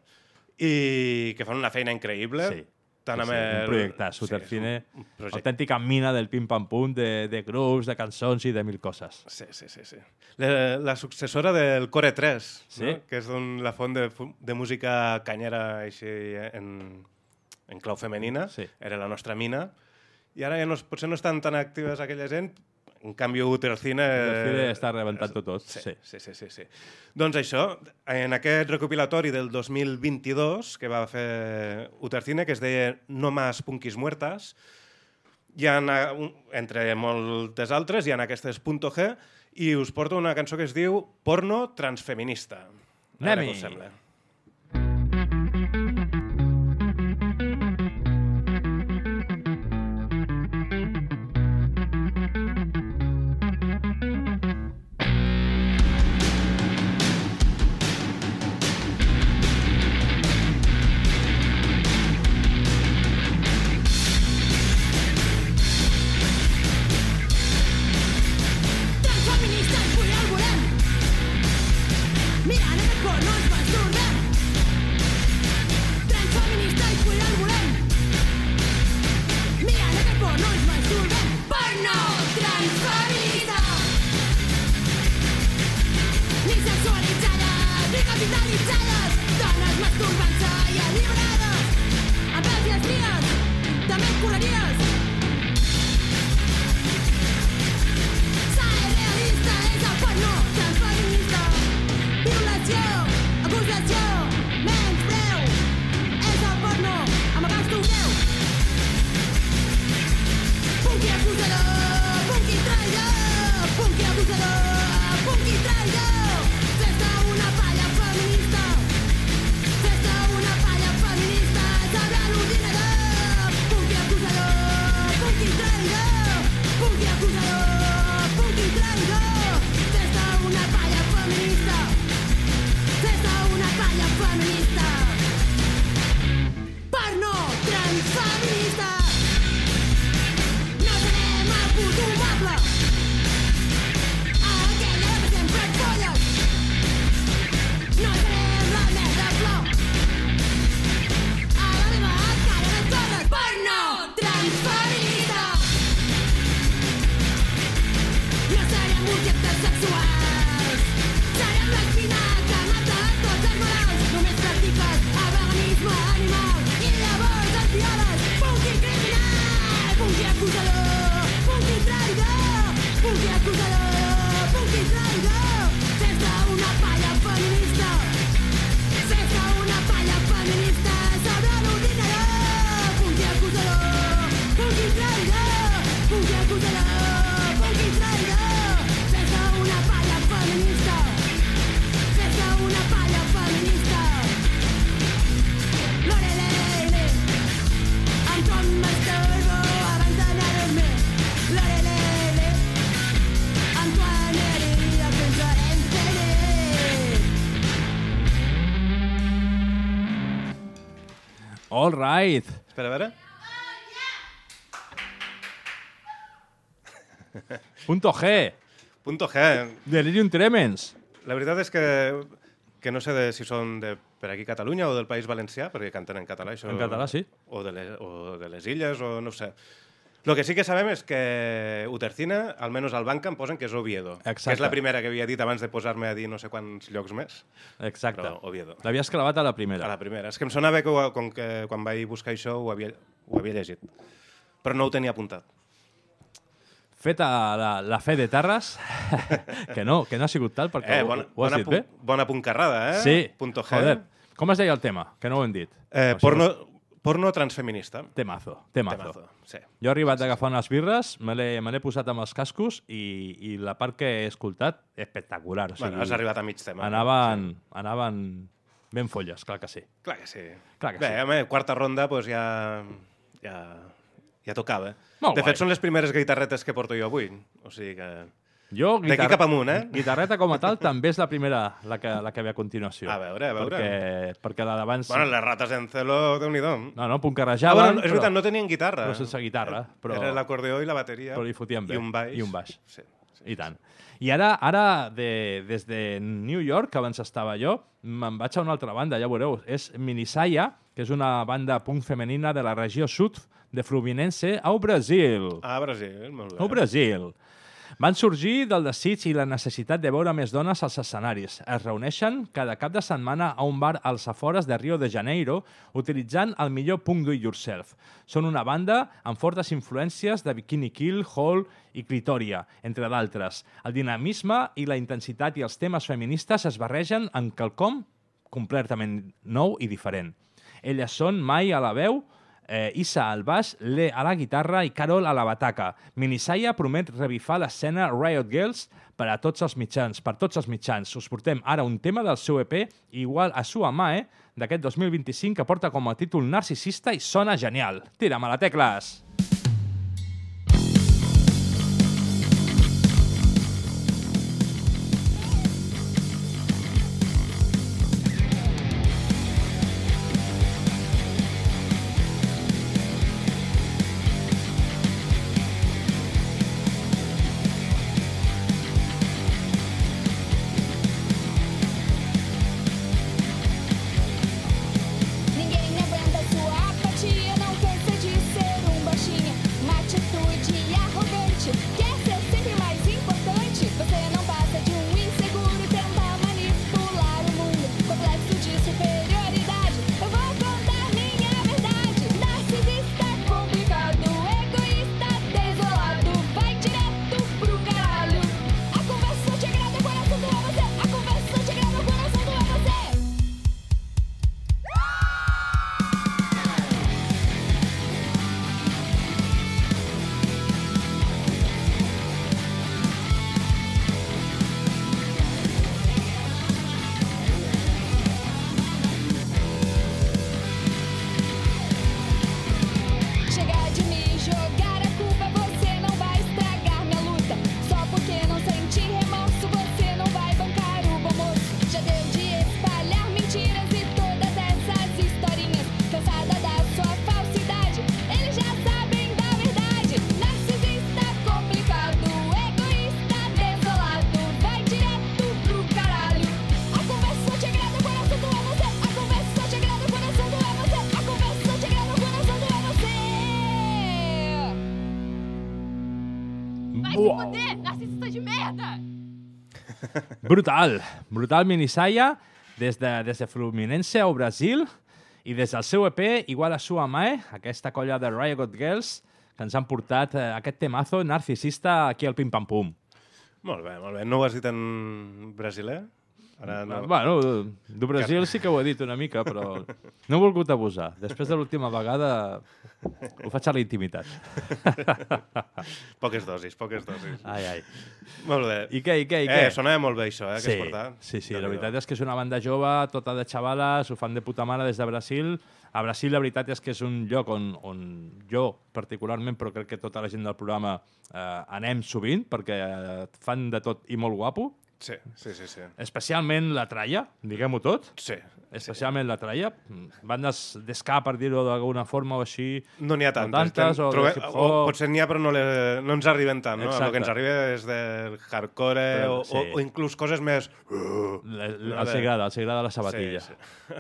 I que fan una feina increïble. Sí. Tant Sí, amb sí, el... un projecte, Sí, Sutercine, és un- projecte. autèntica mina del pim-pam-pum, de, de grooves, de cançons i de mil coses. Sí, sí, sí. sí. La, la successora del Core 3, Sí. no? que és un, la font de, de música canyera així en, en clau femenina. Sí. Era la nostra mina. I ara ja no, potser no estan tan actives aquella gent, en canvi Utercine... Utercine està rebentant-ho tot, Sí, sí. sí, sí, sí, sí. Doncs això, en aquest recopilatori del 2022 que va fer Utercine, que es deia No más punkis muertas, hi ha, entre moltes altres, hi ha aquestes Punto G, i us porto una cançó que es diu Porno transfeminista. A veure Anem-hi. També et All right. Espera, a veure. Punto G. Punto G. Delirium Tremens. La veritat és que, que no sé de, si són de, per aquí Catalunya o del País Valencià, perquè canten en català. Això, En català, sí. O de, les, o de les illes, o no sé. Lo que sí que sabem és que Utercine, almenys al Banca, em posen que és Oviedo. Exacte. Que és la primera que havia dit abans de posar-me a dir no sé quants llocs més. Exacte. Però Oviedo. L'havies clavat a la primera. A la primera. És que em sonava que, ho- com que quan vaig buscar això ho havia, ho havia llegit. Però no ho tenia apuntat. Feta la, la fe de Terres, que no, que no ha sigut tal, perquè Eh, ho, bona, ho has bona, dit bé. bona puncarrada, eh? Sí, Punto G. joder. Com es deia el tema? Que no ho hem dit. Eh, O sigui, porno, porno transfeminista. Temazo, temazo. Temazo, sí. Jo he arribat a agafar unes birres, me l'he me l'he posat amb els cascos i, i la part que he escoltat, espectacular. O sigui, Bueno, has arribat a mig tema. Anaven, sí. anaven ben folles, clar que sí. Clar que sí. Clar que Bé, sí. home, quarta ronda, doncs ja... ja, ja tocava. Molt de guai. fet, són les primeres guitarretes que porto jo avui. O sigui que... Jo, D'aquí cap amunt, eh? Guitarreta com a tal també és la primera, la que, la que ve a continuació. A veure, a veure. Perquè, perquè la d'abans... Bueno, les rates en celo, déu nhi No, no, Ah, puncarrejaven, bueno, és veritat, no tenien guitarra. Però sense guitarra. Però, Era l'acordeó i la bateria. però li fotien bé. I un baix. I un baix. Sí. I tant. I ara, ara de, des de New York, que abans estava jo, me'n vaig a una altra banda, ja veureu. És Minisaya, que és una banda punk femenina de la regió sud de Fluminense, au Brasil. Ah, Brasil, molt bé. Au Brasil. Van sorgir del desig i la necessitat de veure més dones als escenaris. Es reuneixen cada cap de setmana a un bar als afores de Rio de Janeiro utilitzant el millor punk do yourself. Són una banda amb fortes influències de Bikini Kill, Hall i Clitoria, entre d'altres. El dinamisme i la intensitat i els temes feministes es barregen en quelcom completament nou i diferent. Elles són Mai a la veu, eh, Issa al baix, Le a la guitarra i Carol a la bataca. Minisaya promet revifar l'escena Riot Girls per a tots els mitjans, per tots els mitjans. Us portem ara un tema del seu EP, igual a Sua Mae, d'aquest 2025, que porta com a títol Narcisista i sona genial. Tira'm a la tecles! Ninguém Fuder, narcisista de merda! Brutal, brutal Minisaya, des de, des de Fluminense ao Brasil i des del seu EP, igual a Sua Mae, aquesta colla de Riot Girls, que ens han portat eh, aquest temazo narcisista aquí al Pim Pam Pum. Molt bé, molt bé. No ho has dit en brasiler? Ara no... Bueno, do Brasil sí que ho he dit una mica, però no he volgut abusar. Després de l'última vegada ho faig a la intimitat. poques dosis, poques dosis. Ai, ai. Molt bé. I què, i què, i eh, què? sonava molt bé això, eh, que sí, has portat. Sí, sí, la veritat és que és una banda jove, tota de xavales, ho fan de puta mare des de Brasil. A Brasil la veritat és que és un lloc on, on jo particularment, però crec que tota la gent del programa eh, anem sovint, perquè eh, fan de tot i molt guapo. Sí, sí, sí. sí. Especialment la tralla, diguem-ho tot. Sí. Especialment la tralla. Bandes d'esca, per dir-ho d'alguna forma o així. No n'hi ha tantes. tantes, o Trobe- o potser n'hi ha, però no, le, no ens arriben tant. No? El que ens arriba és del hardcore Però, o, sí. o, o inclús coses més... Le- le- Els agrada, els agrada la sabatilla. Sí,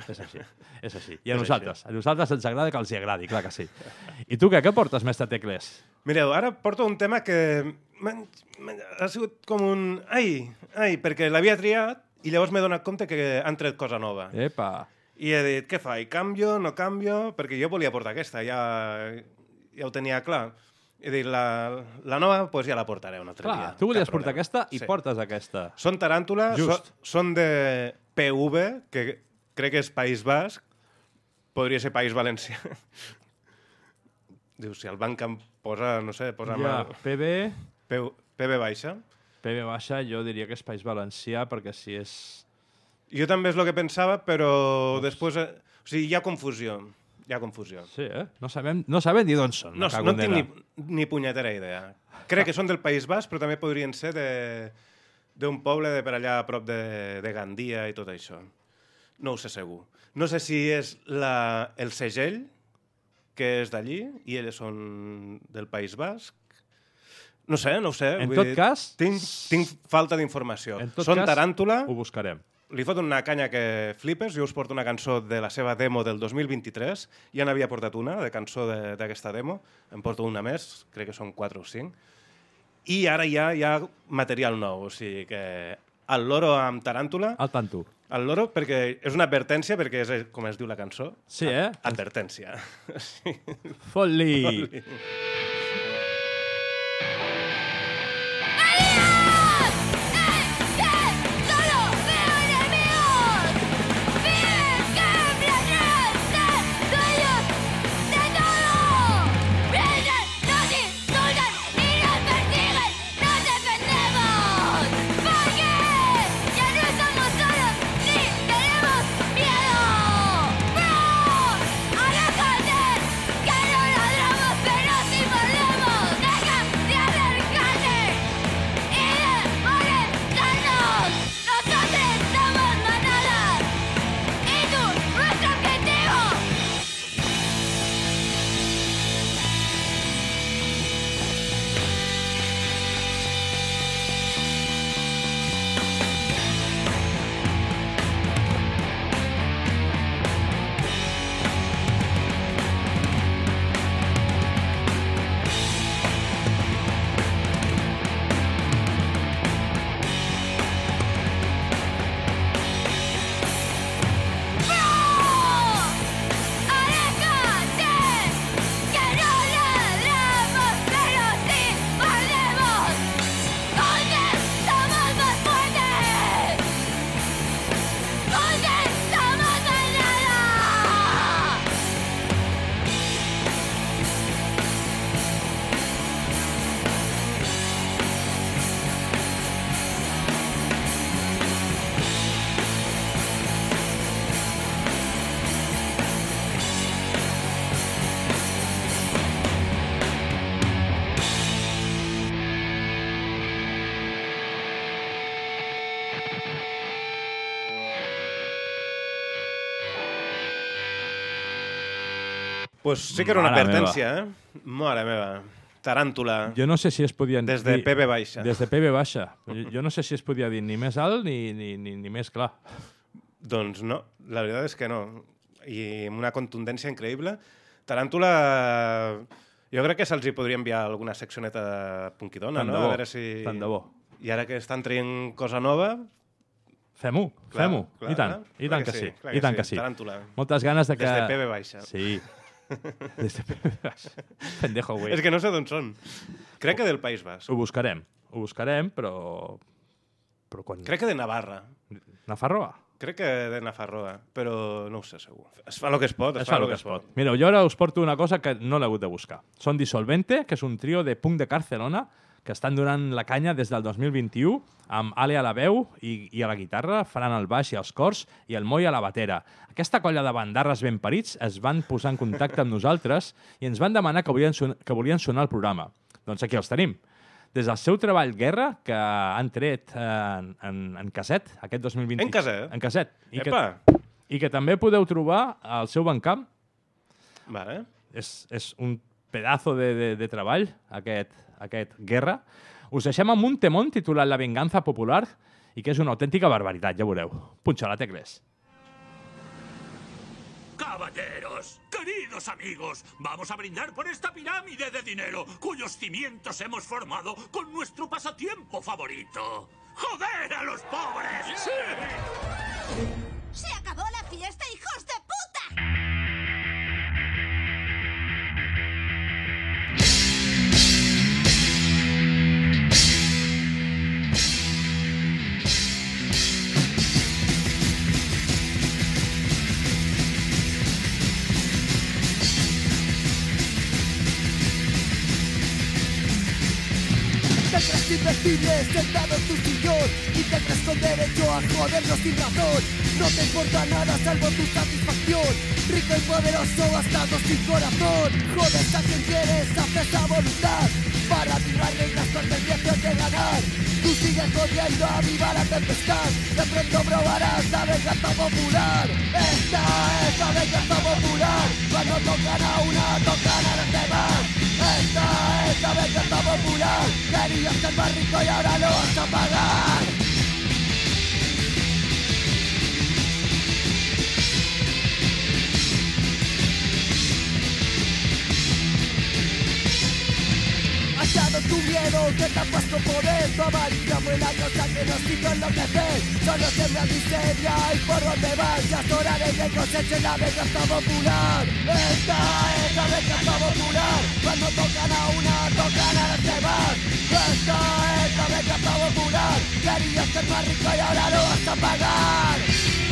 És així, és així. I a És nosaltres, a nosaltres ens agrada que els hi agradi, clar que sí. I tu què, què portes, mestre Tecles? Mireu, ara porto un tema que ha sigut com un... Ai, ai, perquè l'havia triat i llavors m'he donat compte que han tret cosa nova. Epa! I he dit, què fa? I canvio, no canvio? Perquè jo volia portar aquesta, ja, ja ho tenia clar. I dir, la, la nova pues, ja la portaré un altre Clar, dia. tu volies portar aquesta i portes aquesta. Són taràntula, so, són de PV, que crec que és País Basc, podria ser País Valencià. Diu, si el banc em posa, no sé, posa... Ja, PB... PV baixa. PB baixa, jo diria que és País Valencià, perquè si és... Jo també és el que pensava, però després... eh, O sigui, hi ha confusió. Hi ha confusió. Sí, eh? No sabem, no sabem ni d'on són. No, no tinc ni, ni punyetera idea. Crec que són del País Basc, però també podrien ser de d'un poble de per allà a prop de, de Gandia i tot això. No ho sé segur. No sé si és la, el segell, que és d'allí, i ells són del País Basc. No sé, no ho sé. En vull tot cas- Tinc, tinc falta d'informació. En Són cas, taràntula. Ho buscarem. Li fot una canya que flipes. Jo us porto una cançó de la seva demo del 2023. Ja n'havia portat una, de cançó de- d'aquesta demo. Em porto una més, crec que són 4 o 5. I ara ja hi ha material nou, o sigui que el loro amb taràntula... Al tanto. El loro, perquè és una advertència, perquè és eh, com es diu la cançó. Sí, eh? Advertència. Sí. Fot-li! Fot-li. Pues sí que era una Mare advertència, eh? Mare meva. Taràntula. Jo no sé si es podien Des de dir... PB baixa. Des de PB baixa. Jo no sé si es podia dir ni més alt ni, ni, ni, ni més clar. Doncs no, la veritat és que no. I amb una contundència increïble. Taràntula, jo crec que se'ls hi podria enviar alguna seccioneta punquidona, Tant no? de bo, A veure si... tant de bo. I ara que estan traient cosa nova... Fem-ho, fem-ho. I tant, clar. i Clar tant que que sí, sí. I que tant sí. que sí. Taràntula. Moltes ganes de que... Des de PB baixa. Sí. Pendejo, güey. És que no sé d'on són. Crec que del País Basc. Ho buscarem. Ho buscarem, però... Però quan... Crec que de Navarra. Nafarroa? Crec que de Nafarroa, però no ho sé segur. Es fa el que es pot, es, Es fa el que es pot. Mira, jo ara us porto una cosa que no l'he hagut de buscar. Són Dissolvente, que és un trio de punk de Barcelona que estan donant la canya des del 2021 amb Ale a la veu i, i a la guitarra, Fran al baix i als cors i el Moi a la batera. Aquesta colla de bandarres ben parits es van posar en contacte amb nosaltres i ens van demanar que volien, que volien sonar al programa. Doncs aquí els tenim. Des del seu treball Guerra, que han tret eh, en, en, en caset aquest 2020. En caset? En caset. I que, Epa! I que també podeu trobar al seu bancamp. Vale. És, és un pedazo de, de, de treball, aquest, aquest Guerra. Us deixem amb un temón titulat La venganza popular i que és una autèntica barbaritat, ja veureu. Punxa la tecles. Caballeros, queridos amigos, vamos a brindar por esta pirámide de dinero cuyos cimientos hemos formado con nuestro pasatiempo favorito. ¡Joder a los pobres! ¡Se acabó la fiesta, hijos de puta! Crees invencible sentado en tu sillón y te crees con derecho a jodernos sin razón. No te importa nada salvo tu satisfacción. Rico y poderoso, bastardo sin corazón. Jodes a quien quieres, haces a voluntad. Para tirar reglas con el viaje de ganar. Tú sigues corriendo a viva la tempestad. De pronto probarás la venganza popular. Esta es la venganza popular. Cuando tocan a una, tocan a los demás. Esta es la venganza popular. Querías ser más rico y ahora lo vas a pagar. Miedo que tapas con poder Tu avaricia fue la cosa que nos hizo enloquecer. Solo sembra miseria y por donde vas Ya es hora de que cosechen la venganza popular. Esta es la venganza popular. Cuando tocan a una, tocan a las demás. Esta es la venganza popular. Querías ser más rico y ahora lo vas a pagar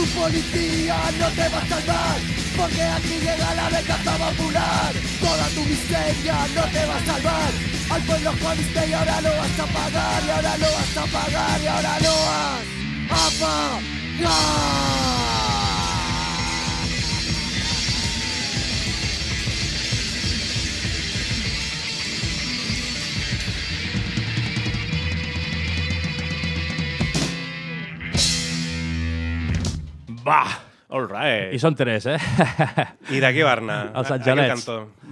tu policía no te va a salvar porque aquí llega la venganza popular. Toda tu miseria no te va a salvar. Al pueblo jodiste y ahora lo vas a pagar y ahora lo vas a pagar y ahora lo vas a pagar Va! All right. I són tres, eh? I d'aquí Barna. Els A- Angelets.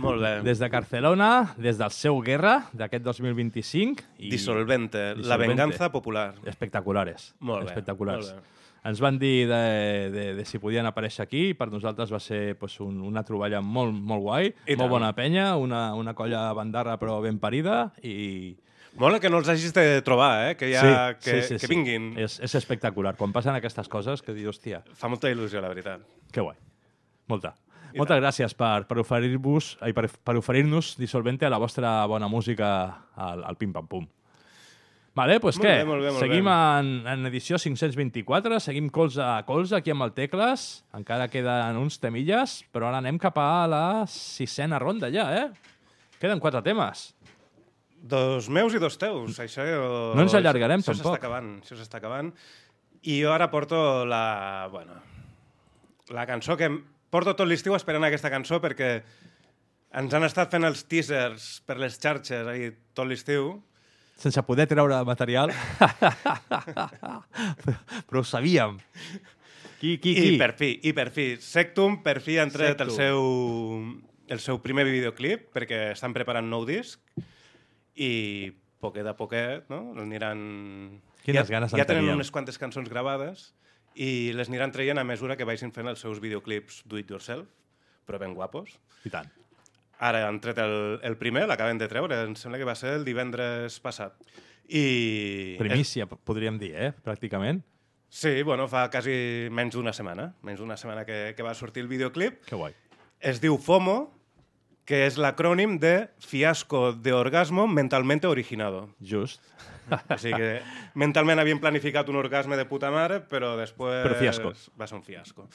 Molt bé. Des de Barcelona, des del seu Guerra, d'aquest 2025. I... Dissolvente, la venganza popular. Espectaculares. Molt bé, Espectaculars. molt bé. Ens van dir de, de, de si podien aparèixer aquí, per nosaltres va ser pues, un, una troballa molt, molt guai, I molt tant. bona penya, una, una colla bandarra però ben parida i... Mola que no els hagis de trobar, eh? Que, ja, que, que vinguin. És, és espectacular. Quan passen aquestes coses que dius, hòstia, Fa molta il·lusió, la veritat. que guai. Molta. Moltes gràcies per, per oferir-vos ai, per, per oferir-nos Dissolvente a la vostra bona música al, al Pim Pam Pum. Vale, doncs Molt què? bé, molt bé, molt seguim bé. en, en edició 524, seguim colze a colze aquí amb el Tecles, encara queden uns temilles, però ara anem cap a la sisena ronda ja, eh? Queden quatre temes. Dos meus i dos teus, això... No ens allargarem, això tampoc. s'està acabant, això s'està acabant. I jo ara porto la... Bueno, la cançó que... Porto tot l'estiu esperant aquesta cançó perquè ens han estat fent els teasers per les xarxes ahir tot l'estiu. Sense poder treure material. però ho sabíem. Qui, qui, qui? I per fi, i per fi. Sectum per fi ha entrat el Sectum. seu, el seu primer videoclip perquè estan preparant nou disc i poquet a poquet, no? Aniran... Quines ja, ganes Ja tenen teníem. unes quantes cançons gravades i les aniran traient a mesura que vagin fent els seus videoclips do it yourself, però ben guapos. I tant. Ara han tret el, el primer, l'acaben de treure, em sembla que va ser el divendres passat. I... Primícia, podríem dir, eh? Pràcticament. Sí, bueno, fa quasi menys d'una setmana. Menys d'una setmana que, que va sortir el videoclip. Que guai. Es diu FOMO, que és l'acrònim de Fiasco de Orgasmo Mentalmente Originado. Just. O sigui que mentalment havien planificat un orgasme de puta mare, però després Però fiasco. va ser un fiasco.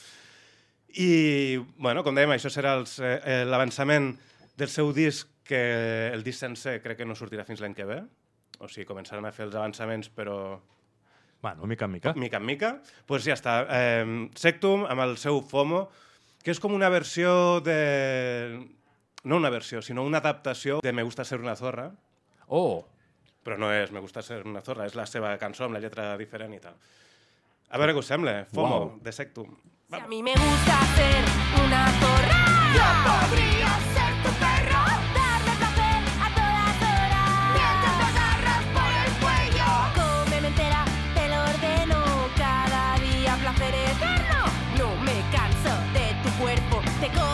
I, bueno, com dèiem, això serà eh, eh, l'avançament del seu disc que el disc sencer crec que no sortirà fins l'any que ve, o sigui, començaran a fer els avançaments, però Bueno, mica en mica. mica en mica, doncs pues ja està. Eh, Sectum, amb el seu FOMO, que és com una versió de... No una versió, sinó una adaptació de Me gusta ser una zorra. Oh! Però no és Me gusta ser una zorra, és la seva cançó amb la lletra diferent i tal. A veure què us sembla, FOMO, de Sectum. Si a mí me gusta ser una zorra, yo podría ser tu perro. Darle placer a todas horas. Mientras te agarras por el cuello. Cómeme entera, te lo ordeno. Cada día placer eterno. No me canso de tu cuerpo. Te cojo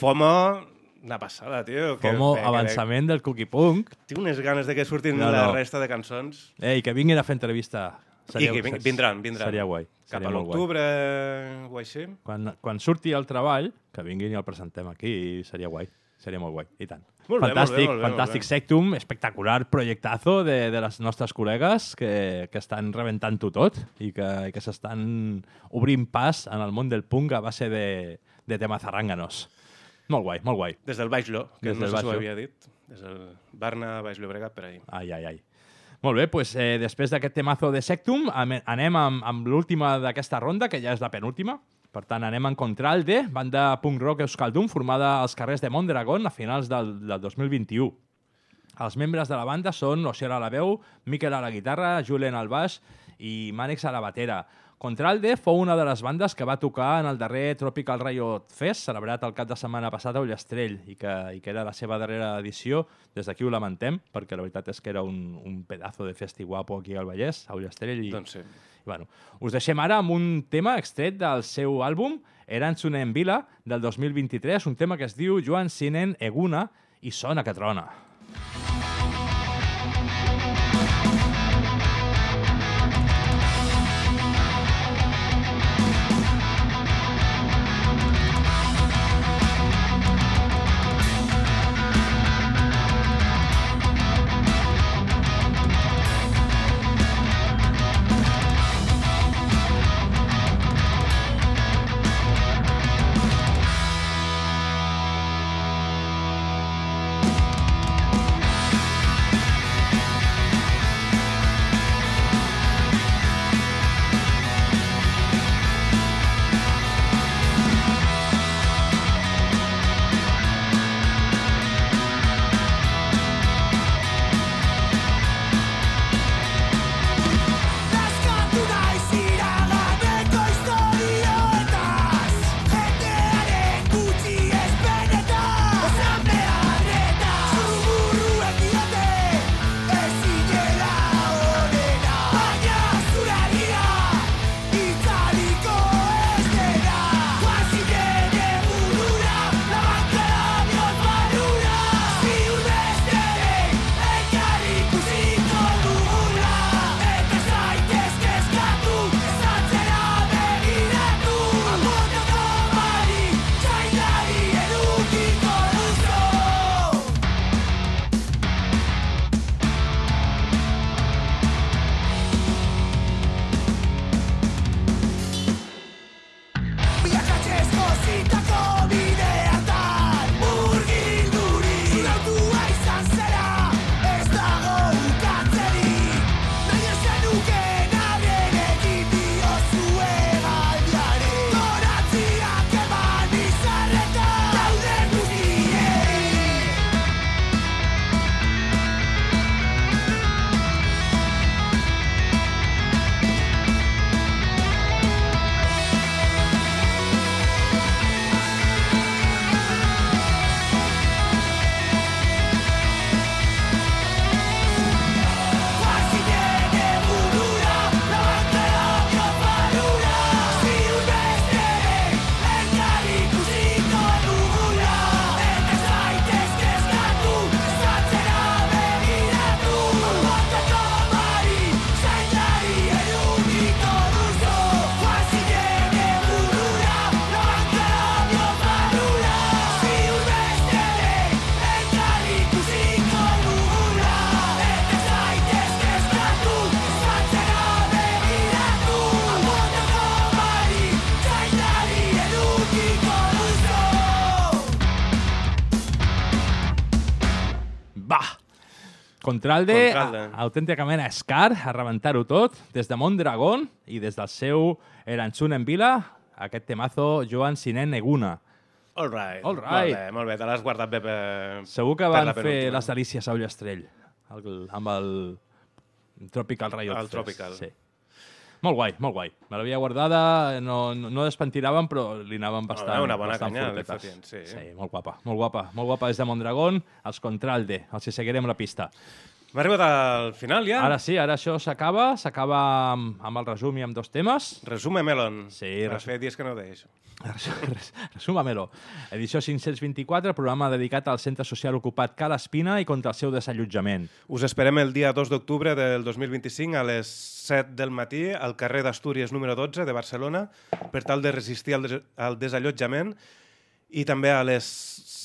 FOMO, una passada, tio. que- Com que- avançament del Cookie Punk. Tinc unes ganes de que surtin No, la no. resta de cançons. Ei, que vinguin a fer entrevista. I que vin- vindran, vindran. Seria guai. Cap seria a molt l'octubre o així. Quan, quan surti el treball, que vinguin i el presentem aquí, seria guai. Seria molt guai, i tant. Molt bé, molt fantàstic, bé, molt bé, molt fantàstic bé. Sectum, espectacular projectazo de, de les nostres col·legues que, que estan rebentant-ho tot i que, i que s'estan obrint pas en el món del punk a base de, de temes zarrànganos. Molt guai, molt guai. Des del Baix Lo, que Des no sé si ho havia dit. Des del Barna, Baix Llobregat, per ahí. Ai, ai, ai. Molt bé, doncs, eh, després d'aquest temazo de Sectum, anem amb, amb l'última d'aquesta ronda, que ja és la penúltima. Per tant, anem a Contralde, banda punk rock euskaldun formada als carrers de Mondragón a finals del, del 2021. Els membres de la banda són Osier a la veu, Miquel a la guitarra, Julen al baix i Mànex a la batera. Contralde fou una de les bandes que va tocar en el darrer Tropical Riot Fest, celebrat el cap de setmana passat a Ullastrell, i que, i que era la seva darrera edició. Des d'aquí ho lamentem, perquè la veritat és que era un, un pedazo de festi guapo aquí al Vallès, a Ullastrell. I, Doncs sí. I, bueno, us deixem ara amb un tema extret del seu àlbum, Erantzunen Vila, del 2023, un tema que es diu Joan Sinen Eguna i sona que trona. Contralde, Contralde. autènticament a Scar, a rebentar-ho tot, des de Mondragón i des del seu Eranchun en Vila, aquest temazo Joan Sinen Neguna. All right. All right. Molt bé, molt bé. Te l'has guardat bé per... Segur que van fer penúltima. les delícies a Ullastrell, el, amb el Tropical Riot El Fest, Tropical. Sí. Molt guai, molt guai. Me l'havia guardada, no, no, no despentinàvem, però li anàvem bastant, una bona bastant canya, fortetes. sí. sí, molt guapa, molt guapa. Molt guapa des de Mondragón, els Contralde, els hi seguirem la pista. Hem arribat al final, ja? Ara sí, ara això s'acaba, s'acaba amb, amb el resum i amb dos temes. Resume Melon. Sí, resum. fer dies que no ho això. Resuma-me-lo. Edició 524, programa dedicat al Centre Social Ocupat Cal Espina i contra el seu desallotjament. Us esperem el dia 2 d'octubre del 2025 a les 7 del matí al carrer d'Astúries número 12 de Barcelona per tal de resistir al, des al desallotjament i també a les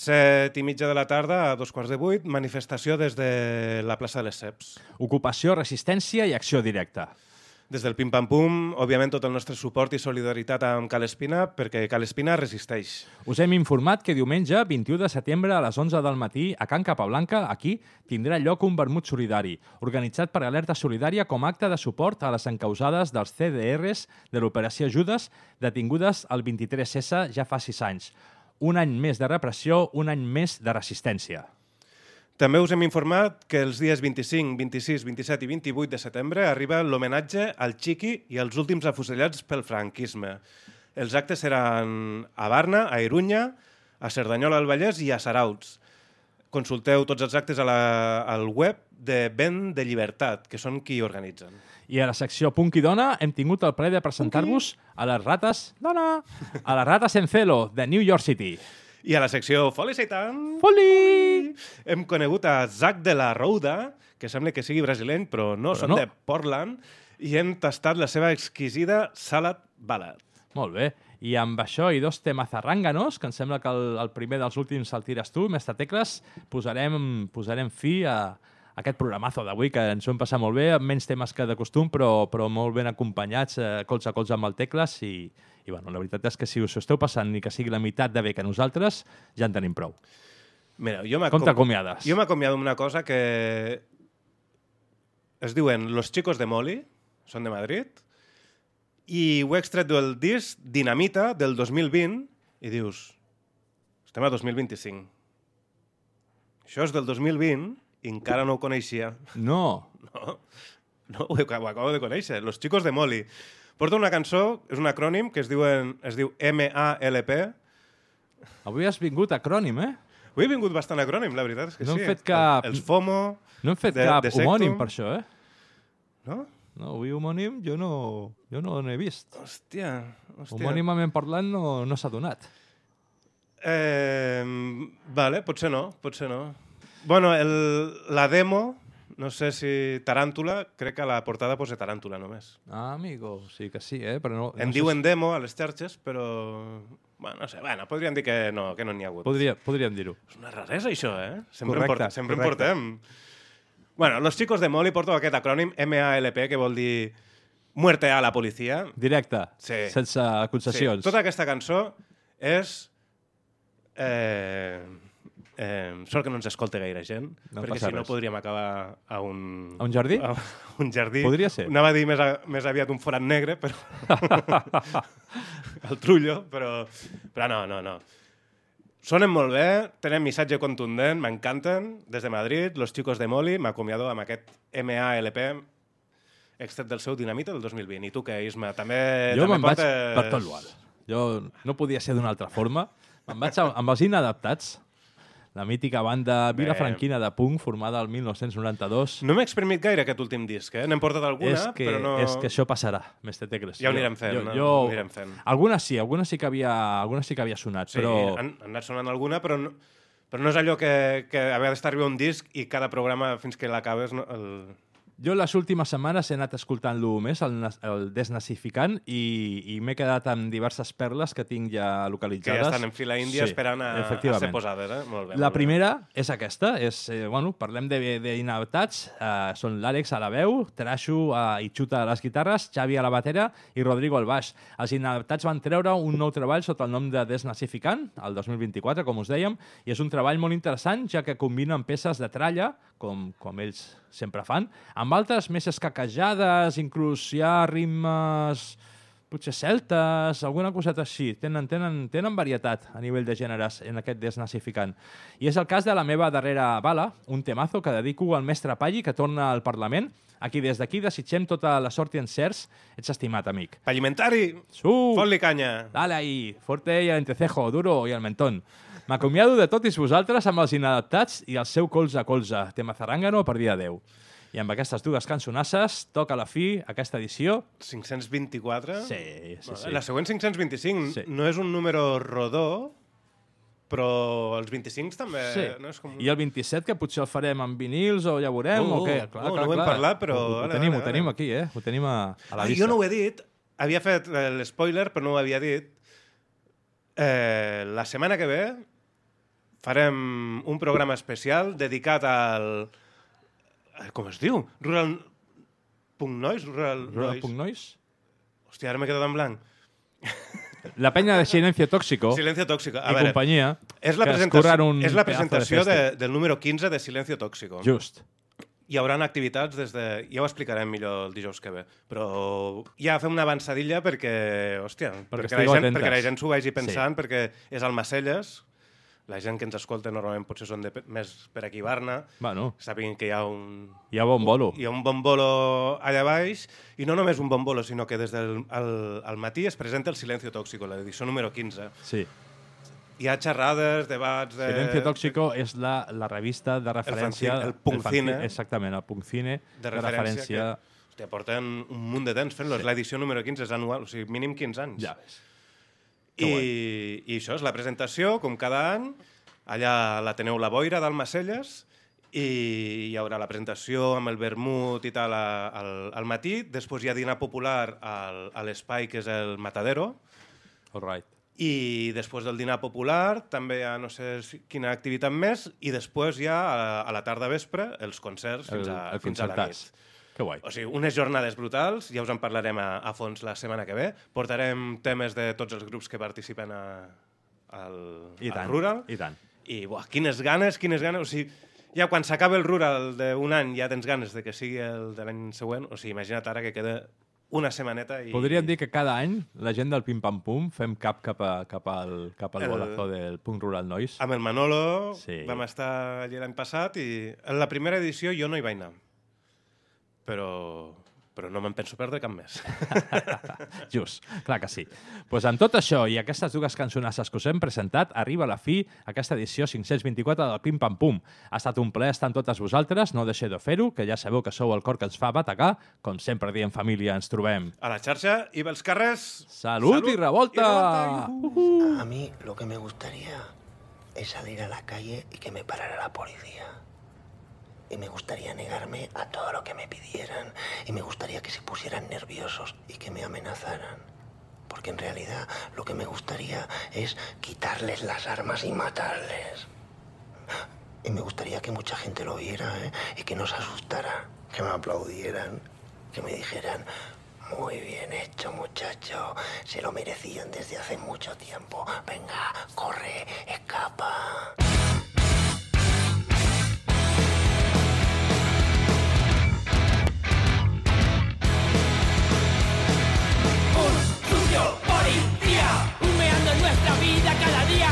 7 i mitja de la tarda, a dos quarts de vuit, manifestació des de la plaça de les Ceps. Ocupació, resistència i acció directa. Des del Pim Pam Pum, òbviament tot el nostre suport i solidaritat amb Cal Espina, perquè Cal Espina resisteix. Us hem informat que diumenge, 21 de setembre, a les 11 del matí, a Can Capablanca, aquí, tindrà lloc un vermut solidari, organitzat per Alerta Solidària com a acte de suport a les encausades dels CDRs de l'Operació Judes, detingudes el 23S ja fa 6 anys. Un any més de repressió, un any més de resistència. També us hem informat que els dies 25, 26, 27 i 28 de setembre arriba l'homenatge al Chiqui i als últims afusellats pel franquisme. Els actes seran a Barna, a Irunya, a Cerdanyola del Vallès i a Sarauts. Consulteu tots els actes a la, al web de Vent de Llibertat, que són qui organitzen. I a la secció Punk i Dona hem tingut el plaer de presentar-vos a les rates... Dona! A les rates en celo, de New York City. I a la secció Foli Seitan... Foli! Hem conegut a Zac de la Rouda, que sembla que sigui brasileny, però no, Però són no. de Portland, i hem tastat la seva exquisida salad ballad. Molt bé. I amb això i dos temes arrànganos, que em sembla que el, el primer dels últims el tires tu, Mestre Tecles, posarem, posarem fi a aquest programazo d'avui, que ens ho hem passat molt bé, amb menys temes que de costum, però, però molt ben acompanyats, eh, colze a colze amb el Tecles, i, i bueno, la veritat és que si us ho esteu passant ni que sigui la meitat de bé que nosaltres, ja en tenim prou. Mira, jo Com t'acomiades? Jo m'acomiado amb una cosa que es diuen Los Chicos de Moli, són de Madrid, i ho he extret del disc Dinamita del 2020 i dius, estem a 2025. Això és del 2020 i encara no ho coneixia. No. No, no ho, ho acabo de conèixer. Los Chicos de Moli. Porta una cançó, és un acrònim que es, diuen, es diu M-A-L-P. Avui has vingut acrònim, eh? Avui he vingut bastant acrònim, la veritat és que No sí. hem fet cap- El, els FOMO... No hem fet de- cap de homònim per això, eh? No? No, avui homònim jo no, jo no n'he vist. Hòstia, hòstia. Homònimament parlant no, no s'ha donat. Eh, vale, potser no, potser no. Bueno, el, la demo, no sé si Taràntula, crec que a la portada posa Taràntula només. Ah, amigo, sí que sí, eh? Però no, Em no diuen demo a les xarxes, però... Bueno, no sé, bueno, podríem dir que no, que no n'hi ha hagut. Podria, podríem dir-ho. És una raresa, això, eh? Sempre, Correcte, en, portem, sempre en correcte. portem. Bueno, los chicos de Moli porto aquest acrònim MALP, que vol dir muerte a la policia. Directe, Sí. sense concessions. Sí. Tota aquesta cançó és... Eh, eh, sort que no ens escolta gaire gent, No perquè si no res. podríem acabar a un... A un jardí? A un jardí. Podria ser. Anava a dir més, a, més aviat un forat negre, però... el trullo, però... Però no, no, no. Sonen molt bé, tenen missatge contundent, m'encanten. Des de Madrid, Los Chicos de Moli, m'acomiado amb aquest MALP extret del seu Dinamita del 2020. I tu què, Isma? També, jo me'n vaig portes- per tot l'ual. Jo no podia ser d'una altra forma. Me'n vaig amb els inadaptats, la mítica banda vilafranquina de punk formada el 1992. No m'he exprimit gaire aquest últim disc, eh? N'hem portat alguna, és que, però no... És que això passarà, Mestre Tecles. Ja ho anirem fent, jo, no? Jo, Ho anirem fent. Algunes sí, algunes sí que havia, algunes sí que havia sonat, Sí, però... han, han anat sonant alguna, però no, però no és allò que, que haver d'estar arribar un disc i cada programa fins que l'acabes no, el, Jo les últimes setmanes he anat escoltant-lo més, el, el Desnazificant, i, i m'he quedat amb diverses perles que tinc ja Que localitzades. ja estan en fila índia esperant a, a ser posades, eh? Molt bé. La molt bé. primera és aquesta, és, eh, bueno, parlem de- d'inadaptats, eh, són l'Àlex a la veu, Trasho eh, i Xuta a les guitarres, Xavi a la batera i Rodrigo al baix. Els inadaptats van treure un nou treball sota el nom de Desnazificant, el 2024, com us dèiem, i és un treball molt interessant, ja que combinen peces de tralla, com, com ells sempre fan, amb altres més escaquejades, inclús hi ha ritmes potser celtes, alguna coseta així. Tenen, tenen, tenen varietat a nivell de gèneres en aquest desnazificant. I és el cas de la meva darrera bala, un temazo que dedico al mestre Palli, que torna al Parlament. Aquí, des d'aquí, desitgem tota la sort i encerts. Ets estimat, amic. Pallimentari! Su! Fot-li canya! Dale ahí, fuerte y al entrecejo, duro i al mentón. M'acomiado de tots vosaltres amb els inadaptats i el seu colze a colze, tema zarangano per dia 10. I amb aquestes dues cançonasses toca la fi aquesta edició. 524? Sí, sí, sí. La següent 525 Sí. no és un número rodó, però els 25 també... Sí. No és com... I el 27, que potser el farem amb vinils o ja veurem, Oh, o què? oh, no ho hem parlat, però Ho, ho, ara, tenim, ara, ho tenim ara. aquí, eh? Ho tenim a, a la ah, vista. jo no ho he dit. Havia fet eh, l'espoiler, però no ho havia dit. Eh, la setmana que ve farem un programa especial dedicat al... al- Com es diu? Rural... Punt Noise? Rural, Rural Noise? Punk Noise? Hòstia, ara m'he quedat en blanc. La penya de Silencio Tóxico Silencio Tóxico. A i veure, companyia És la, presentació, és la de presentació de festi. del número 15 de Silencio Tóxico. Just. Hi haurà activitats des de... Ja ho explicarem millor el dijous que ve. Però ja fem una avançadilla perquè, hòstia, perquè, la, estigueu gent, perquè la gent s'ho vagi Sí. pensant, perquè és al Macelles, la gent que ens escolta normalment potser són de, més per aquí Barna, Bueno, sàpiguen que hi ha un... hi ha bon bolo. Hi ha un bon bolo allà baix, i no només un bon bolo, sinó que des del al, al matí es presenta el Silencio Tóxico, l'edició número 15. Sí. Hi ha xerrades, debats... De... Silencio Tóxico és la, la revista de referència... fanzine, el Punkcine. Exactament, el Punkcine de referència, que hòstia, porten un munt de temps fent-lo. L'edició número 15 és anual, o sigui, mínim 15 anys. Ja. I, I això és la presentació, com cada any. Allà la teniu la boira d'Almacelles i hi haurà la presentació amb el vermut i tal al, al matí. Després hi ha dinar popular al, a l'espai que és el Matadero. All right. I després del dinar popular també hi ha no sé quina activitat més i després ha a, a la tarda vespre els concerts fins a, el fins a la nit. Que guai. O sigui, unes jornades brutals, ja us en parlarem a, a fons la setmana que ve. Portarem temes de tots els grups que participen a, al, I al tant, Rural. i tant. I, buah, quines ganes, quines ganes. O sigui, ja quan s'acaba el Rural d'un any ja tens ganes de que sigui el de l'any següent. O sigui, imagina't ara que queda una setmaneta i... Podríem dir que cada any la gent del Pim Pam Pum fem cap cap, a, cap al, cap al El- bolazo del Punk Rural Noise. Amb el Manolo Sí. vam estar allà l'any passat i en la primera edició jo no hi vaig anar. Però, però no me'n penso perdre cap més. Just, clar que sí. pues amb tot això i aquestes dues cançonasses que us hem presentat, arriba a la fi aquesta edició 524 del Pim Pam Pum. Ha estat un plaer estar amb totes vosaltres, no deixeu de fer-ho, que ja sabeu que sou el cor que ens fa batacar. Com sempre diem família, ens trobem. A la xarxa i pels carrers... Salut, i revolta! A mí lo que me gustaría es salir a la calle y que me parara la policía. Y me gustaría negarme a todo lo que me pidieran. Y me gustaría que se pusieran nerviosos y que me amenazaran. Porque en realidad lo que me gustaría es quitarles las armas y matarles. Y me gustaría que mucha gente lo viera ¿eh? y que no se asustara, que me aplaudieran, que me dijeran, muy bien hecho muchacho, se lo merecían desde hace mucho tiempo. Venga, corre, escapa. Nuestra vida cada día.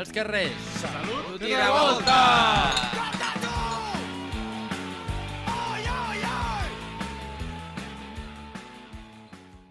Als carrers.